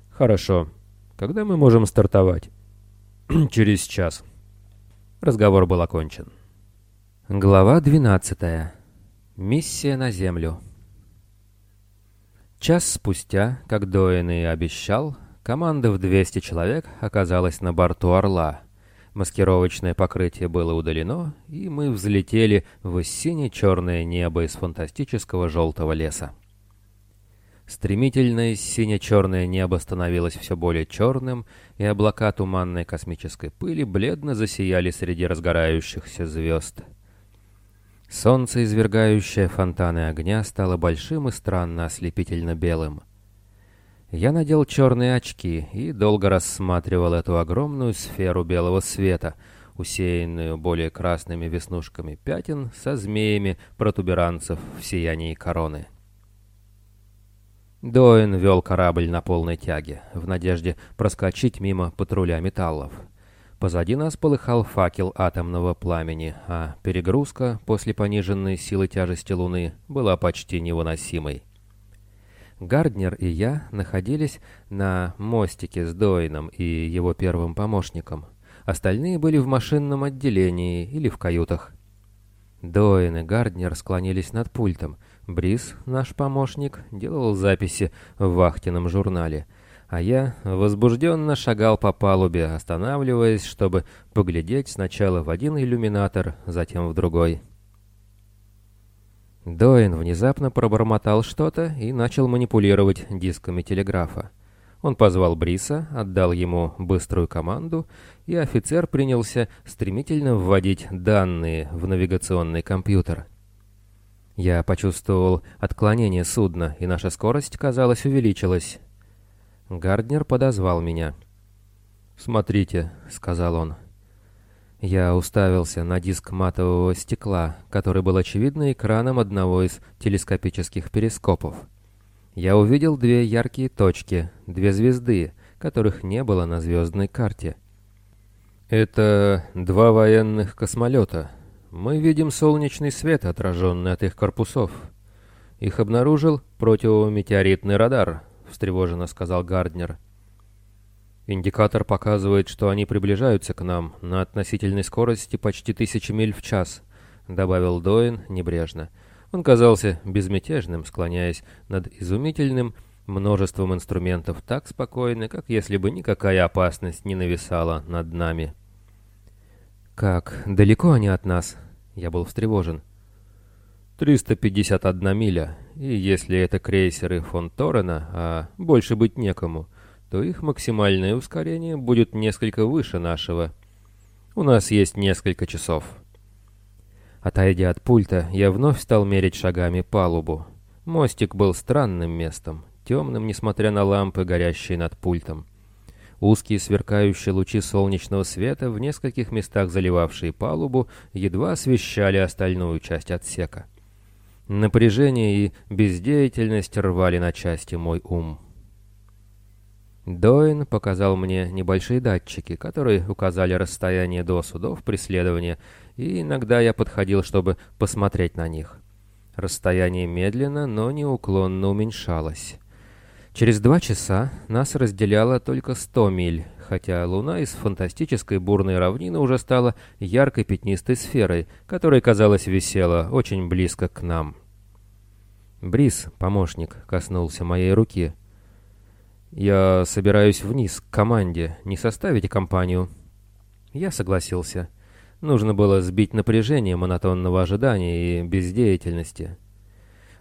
Хорошо. Когда мы можем стартовать? *clears throat* Через час. Разговор был окончен. Глава 12. Миссия на Землю. Час спустя, как Доин и обещал, команда в 200 человек оказалась на борту «Орла». Маскировочное покрытие было удалено, и мы взлетели в сине-черное небо из фантастического желтого леса. Стремительное сине-черное небо становилось все более черным, и облака туманной космической пыли бледно засияли среди разгорающихся звезд — Солнце, извергающее фонтаны огня, стало большим и странно ослепительно белым. Я надел черные очки и долго рассматривал эту огромную сферу белого света, усеянную более красными веснушками пятен со змеями протуберанцев в сиянии короны. Доин вел корабль на полной тяге, в надежде проскочить мимо патруля металлов. Позади нас полыхал факел атомного пламени, а перегрузка после пониженной силы тяжести Луны была почти невыносимой. Гарднер и я находились на мостике с Дойном и его первым помощником. Остальные были в машинном отделении или в каютах. Дойн и Гарднер склонились над пультом. Брис, наш помощник, делал записи в вахтенном журнале — а я возбужденно шагал по палубе, останавливаясь, чтобы поглядеть сначала в один иллюминатор, затем в другой. Доин внезапно пробормотал что-то и начал манипулировать дисками телеграфа. Он позвал Бриса, отдал ему быструю команду, и офицер принялся стремительно вводить данные в навигационный компьютер. Я почувствовал отклонение судна, и наша скорость, казалось, увеличилась. Гарднер подозвал меня. «Смотрите», — сказал он. Я уставился на диск матового стекла, который был очевидно экраном одного из телескопических перископов. Я увидел две яркие точки, две звезды, которых не было на звездной карте. Это два военных космолета. Мы видим солнечный свет, отраженный от их корпусов. Их обнаружил противометеоритный радар, встревоженно сказал Гарднер. «Индикатор показывает, что они приближаются к нам на относительной скорости почти тысячи миль в час», — добавил Доин небрежно. Он казался безмятежным, склоняясь над изумительным множеством инструментов так спокойно, как если бы никакая опасность не нависала над нами. «Как далеко они от нас?» Я был встревожен. «351 миля, и если это крейсеры фон Торрена, а больше быть некому, то их максимальное ускорение будет несколько выше нашего. У нас есть несколько часов. Отойдя от пульта, я вновь стал мерить шагами палубу. Мостик был странным местом, темным, несмотря на лампы, горящие над пультом. узкие сверкающие лучи солнечного света, в нескольких местах заливавшие палубу, едва освещали остальную часть отсека. Напряжение и бездеятельность рвали на части мой ум. Доин показал мне небольшие датчики, которые указали расстояние до судов преследования, и иногда я подходил, чтобы посмотреть на них. Расстояние медленно, но неуклонно уменьшалось. Через два часа нас разделяло только 100 миль, хотя Луна из фантастической бурной равнины уже стала яркой пятнистой сферой, которая, казалось, висела очень близко к нам. Брис, помощник, коснулся моей руки. «Я собираюсь вниз, к команде. Не составите компанию?» Я согласился. Нужно было сбить напряжение монотонного ожидания и бездеятельности.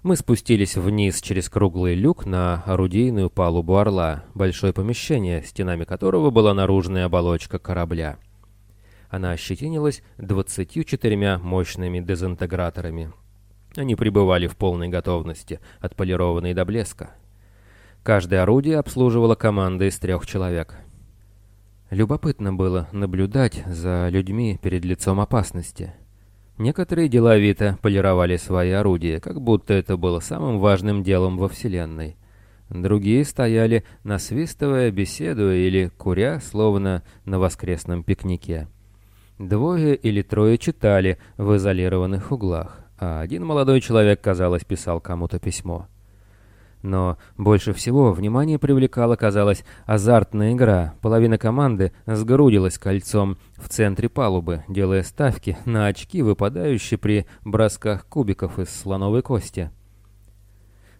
Мы спустились вниз через круглый люк на орудийную палубу «Орла», большое помещение, стенами которого была наружная оболочка корабля. Она ощетинилась 24 мощными дезинтеграторами. Они пребывали в полной готовности, отполированные до блеска. Каждое орудие обслуживала команда из трех человек. Любопытно было наблюдать за людьми перед лицом опасности. Некоторые деловито полировали свои орудия, как будто это было самым важным делом во Вселенной. Другие стояли, насвистывая, беседуя или куря, словно на воскресном пикнике. Двое или трое читали в изолированных углах, а один молодой человек, казалось, писал кому-то письмо. Но больше всего внимание привлекала, казалось, азартная игра. Половина команды сгрудилась кольцом в центре палубы, делая ставки на очки, выпадающие при бросках кубиков из слоновой кости.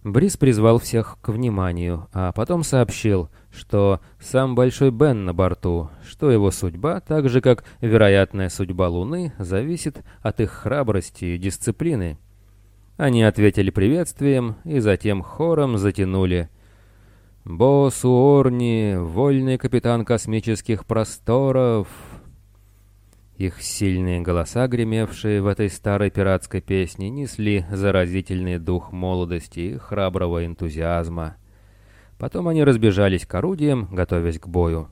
Брис призвал всех к вниманию, а потом сообщил, что сам Большой Бен на борту, что его судьба, так же как вероятная судьба Луны, зависит от их храбрости и дисциплины. Они ответили приветствием и затем хором затянули «Босс Уорни, вольный капитан космических просторов». Их сильные голоса, гремевшие в этой старой пиратской песне, несли заразительный дух молодости и храброго энтузиазма. Потом они разбежались к орудиям, готовясь к бою.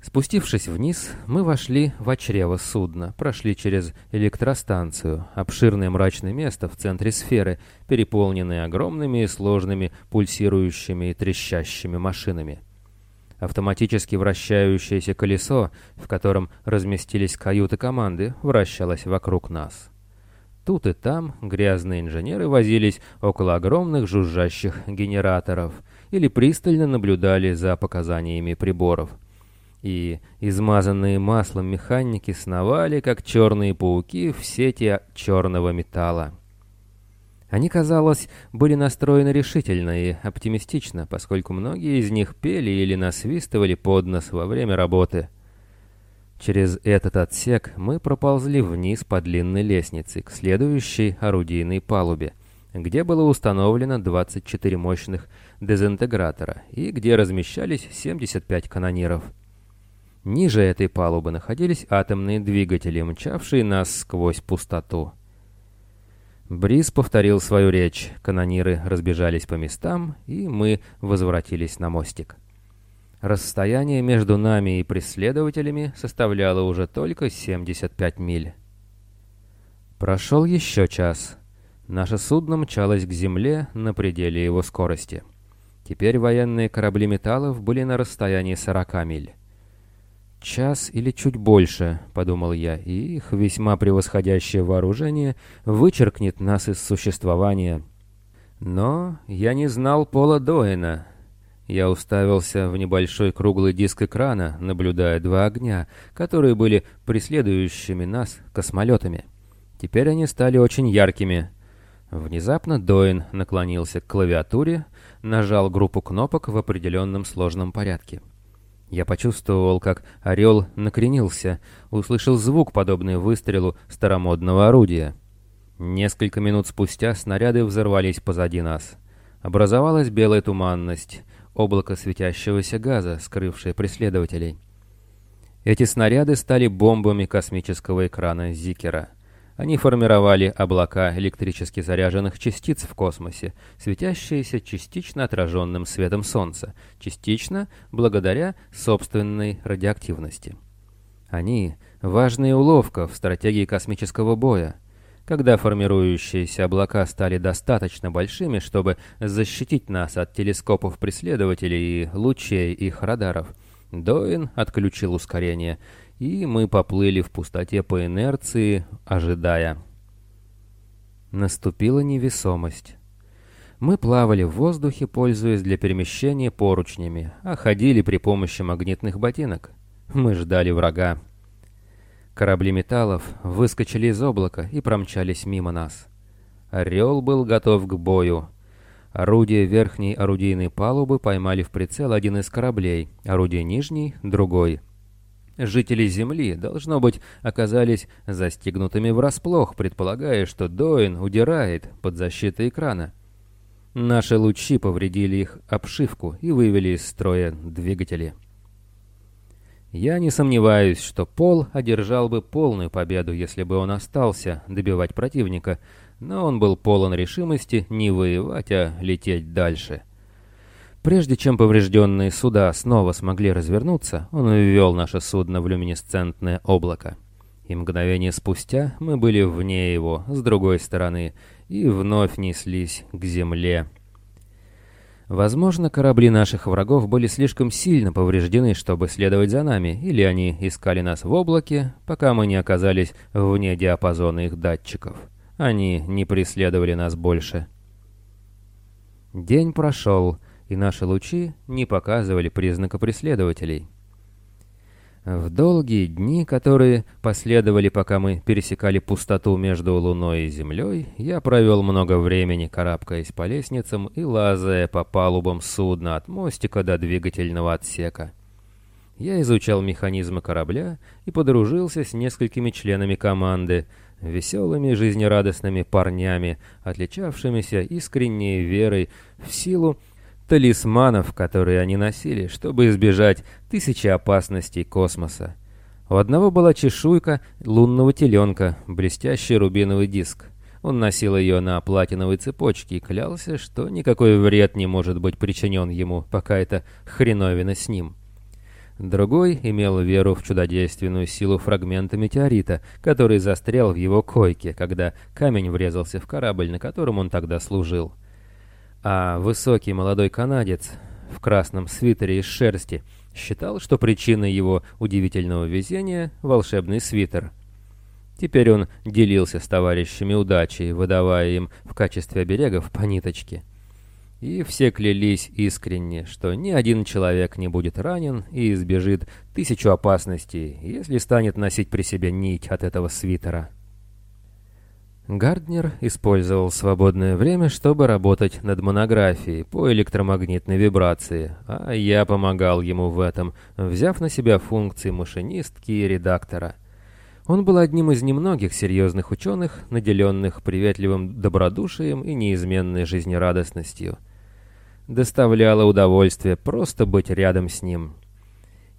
Спустившись вниз, мы вошли в очрево судна, прошли через электростанцию, обширное мрачное место в центре сферы, переполненное огромными и сложными пульсирующими и трещащими машинами. Автоматически вращающееся колесо, в котором разместились каюты команды, вращалось вокруг нас. Тут и там грязные инженеры возились около огромных жужжащих генераторов или пристально наблюдали за показаниями приборов – и измазанные маслом механики сновали, как черные пауки в сети черного металла. Они, казалось, были настроены решительно и оптимистично, поскольку многие из них пели или насвистывали под нос во время работы. Через этот отсек мы проползли вниз по длинной лестнице к следующей орудийной палубе, где было установлено 24 мощных дезинтегратора и где размещались 75 канониров. Ниже этой палубы находились атомные двигатели, мчавшие нас сквозь пустоту. Бриз повторил свою речь, канониры разбежались по местам, и мы возвратились на мостик. Расстояние между нами и преследователями составляло уже только 75 миль. Прошел еще час. Наше судно мчалось к земле на пределе его скорости. Теперь военные корабли металлов были на расстоянии 40 миль. «Час или чуть больше», — подумал я, — «и их весьма превосходящее вооружение вычеркнет нас из существования». Но я не знал Пола Доэна. Я уставился в небольшой круглый диск экрана, наблюдая два огня, которые были преследующими нас космолетами. Теперь они стали очень яркими. Внезапно Доэн наклонился к клавиатуре, нажал группу кнопок в определенном сложном порядке. Я почувствовал, как орел накренился, услышал звук, подобный выстрелу старомодного орудия. Несколько минут спустя снаряды взорвались позади нас. Образовалась белая туманность, облако светящегося газа, скрывшее преследователей. Эти снаряды стали бомбами космического экрана Зикера. Они формировали облака электрически заряженных частиц в космосе, светящиеся частично отраженным светом Солнца, частично благодаря собственной радиоактивности. Они — важная уловка в стратегии космического боя. Когда формирующиеся облака стали достаточно большими, чтобы защитить нас от телескопов преследователей и лучей их радаров, Доин отключил ускорение, и мы поплыли в пустоте по инерции, ожидая. Наступила невесомость. Мы плавали в воздухе, пользуясь для перемещения поручнями, а ходили при помощи магнитных ботинок. Мы ждали врага. Корабли металлов выскочили из облака и промчались мимо нас. Орел был готов к бою. Орудия верхней орудийной палубы поймали в прицел один из кораблей, орудие нижней — другой. Жители Земли, должно быть, оказались застигнутыми врасплох, предполагая, что Доин удирает под защитой экрана. Наши лучи повредили их обшивку и вывели из строя двигатели. Я не сомневаюсь, что Пол одержал бы полную победу, если бы он остался добивать противника, но он был полон решимости не воевать, а лететь дальше. Прежде чем поврежденные суда снова смогли развернуться, он ввел наше судно в люминесцентное облако. И мгновение спустя мы были вне его, с другой стороны, и вновь неслись к земле. Возможно, корабли наших врагов были слишком сильно повреждены, чтобы следовать за нами, или они искали нас в облаке, пока мы не оказались вне диапазона их датчиков. Они не преследовали нас больше. День прошел, и наши лучи не показывали признака преследователей. В долгие дни, которые последовали, пока мы пересекали пустоту между Луной и Землей, я провел много времени, карабкаясь по лестницам и лазая по палубам судна от мостика до двигательного отсека. Я изучал механизмы корабля и подружился с несколькими членами команды, веселыми жизнерадостными парнями, отличавшимися искренней верой в силу талисманов, которые они носили, чтобы избежать тысячи опасностей космоса. У одного была чешуйка лунного теленка, блестящий рубиновый диск. Он носил ее на платиновой цепочке и клялся, что никакой вред не может быть причинен ему, пока это хреновина с ним. Другой имел веру в чудодейственную силу фрагмента метеорита, который застрял в его койке, когда камень врезался в корабль, на котором он тогда служил а высокий молодой канадец в красном свитере из шерсти считал, что причиной его удивительного везения — волшебный свитер. Теперь он делился с товарищами удачей, выдавая им в качестве оберегов по ниточке. И все клялись искренне, что ни один человек не будет ранен и избежит тысячу опасностей, если станет носить при себе нить от этого свитера. Гарднер использовал свободное время, чтобы работать над монографией по электромагнитной вибрации, а я помогал ему в этом, взяв на себя функции машинистки и редактора. Он был одним из немногих серьезных ученых, наделенных приветливым добродушием и неизменной жизнерадостностью. Доставляло удовольствие просто быть рядом с ним.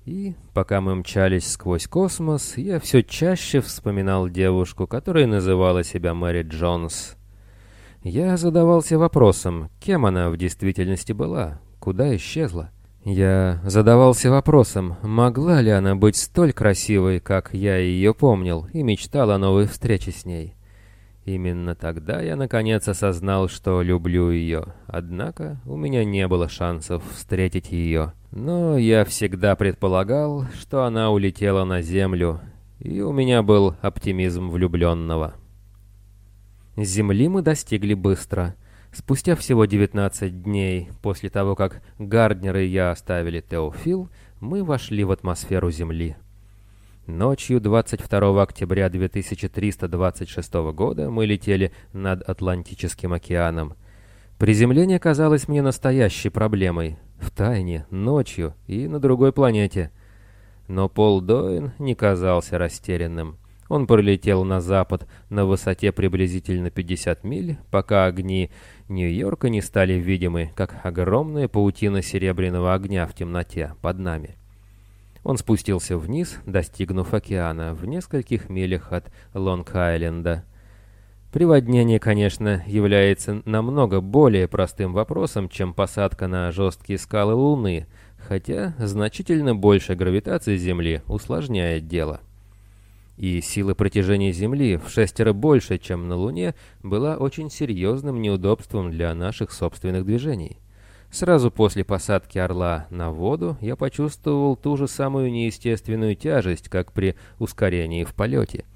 И, пока мы мчались сквозь космос, я все чаще вспоминал девушку, которая называла себя Мэри Джонс. Я задавался вопросом, кем она в действительности была, куда исчезла. Я задавался вопросом, могла ли она быть столь красивой, как я ее помнил, и мечтал о новой встрече с ней. Именно тогда я наконец осознал, что люблю ее, однако у меня не было шансов встретить ее. Но я всегда предполагал, что она улетела на землю, и у меня был оптимизм влюбленного. Земли мы достигли быстро. Спустя всего 19 дней после того, как Гарднер и я оставили Теофил, мы вошли в атмосферу Земли. Ночью 22 октября 2326 года мы летели над Атлантическим океаном. Приземление казалось мне настоящей проблемой. В тайне, ночью и на другой планете. Но Пол Доин не казался растерянным. Он пролетел на запад на высоте приблизительно 50 миль, пока огни Нью-Йорка не стали видимы, как огромная паутина серебряного огня в темноте под нами. Он спустился вниз, достигнув океана в нескольких милях от Лонг-Айленда. Приводнение, конечно, является намного более простым вопросом, чем посадка на жесткие скалы Луны, хотя значительно больше гравитации Земли усложняет дело. И сила притяжения Земли в шестеро больше, чем на Луне, была очень серьезным неудобством для наших собственных движений. Сразу после посадки Орла на воду я почувствовал ту же самую неестественную тяжесть, как при ускорении в полете –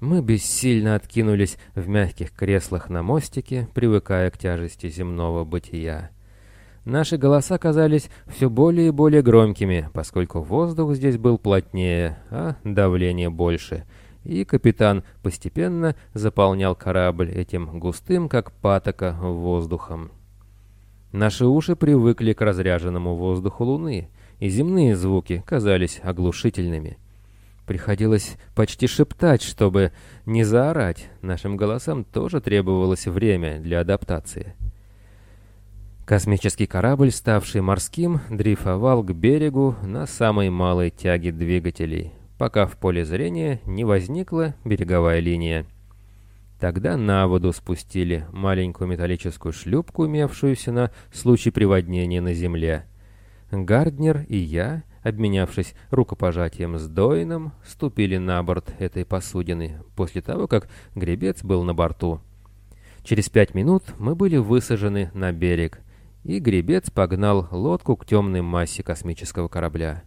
мы бессильно откинулись в мягких креслах на мостике, привыкая к тяжести земного бытия. Наши голоса казались все более и более громкими, поскольку воздух здесь был плотнее, а давление больше, и капитан постепенно заполнял корабль этим густым, как патока, воздухом. Наши уши привыкли к разряженному воздуху Луны, и земные звуки казались оглушительными. Приходилось почти шептать, чтобы не заорать. Нашим голосам тоже требовалось время для адаптации. Космический корабль, ставший морским, дрейфовал к берегу на самой малой тяге двигателей, пока в поле зрения не возникла береговая линия. Тогда на воду спустили маленькую металлическую шлюпку, имевшуюся на случай приводнения на земле. Гарднер и я обменявшись рукопожатием с Доином, ступили на борт этой посудины, после того, как гребец был на борту. Через пять минут мы были высажены на берег, и гребец погнал лодку к темной массе космического корабля.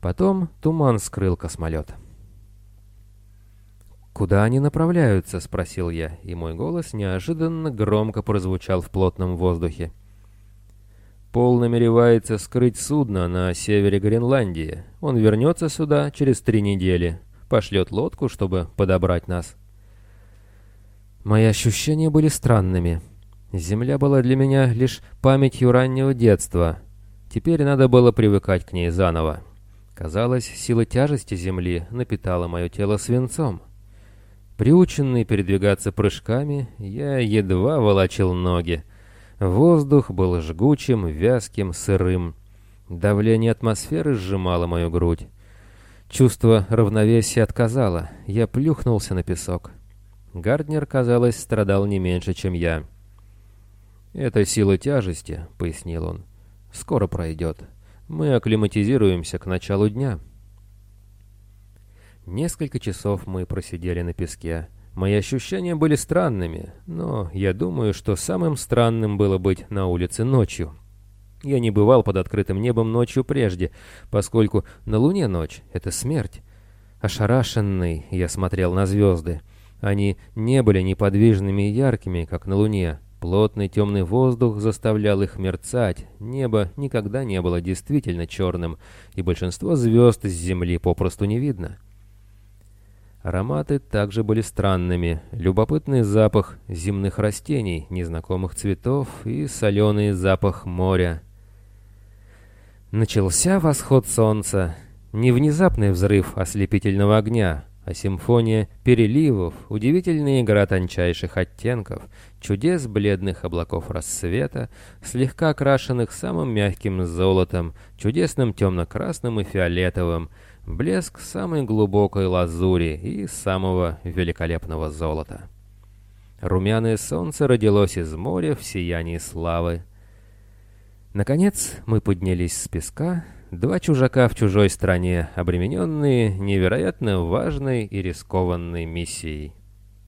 Потом туман скрыл космолет. «Куда они направляются?» — спросил я, и мой голос неожиданно громко прозвучал в плотном воздухе. Пол намеревается скрыть судно на севере Гренландии. Он вернется сюда через три недели, пошлет лодку, чтобы подобрать нас. Мои ощущения были странными. Земля была для меня лишь памятью раннего детства. Теперь надо было привыкать к ней заново. Казалось, сила тяжести Земли напитала мое тело свинцом. Приученный передвигаться прыжками, я едва волочил ноги, Воздух был жгучим, вязким, сырым. Давление атмосферы сжимало мою грудь. Чувство равновесия отказало. Я плюхнулся на песок. Гарднер, казалось, страдал не меньше, чем я. «Это сила тяжести», — пояснил он. «Скоро пройдет. Мы акклиматизируемся к началу дня». Несколько часов мы просидели на песке. Мои ощущения были странными, но я думаю, что самым странным было быть на улице ночью. Я не бывал под открытым небом ночью прежде, поскольку на Луне ночь — это смерть. Ошарашенный я смотрел на звезды. Они не были неподвижными и яркими, как на Луне. Плотный темный воздух заставлял их мерцать, небо никогда не было действительно черным, и большинство звезд с Земли попросту не видно. Ароматы также были странными. Любопытный запах земных растений, незнакомых цветов и соленый запах моря. Начался восход солнца. Не внезапный взрыв ослепительного огня, а симфония переливов, удивительная игра тончайших оттенков, чудес бледных облаков рассвета, слегка окрашенных самым мягким золотом, чудесным темно-красным и фиолетовым, блеск самой глубокой лазури и самого великолепного золота. Румяное солнце родилось из моря в сиянии славы. Наконец мы поднялись с песка, два чужака в чужой стране, обремененные невероятно важной и рискованной миссией.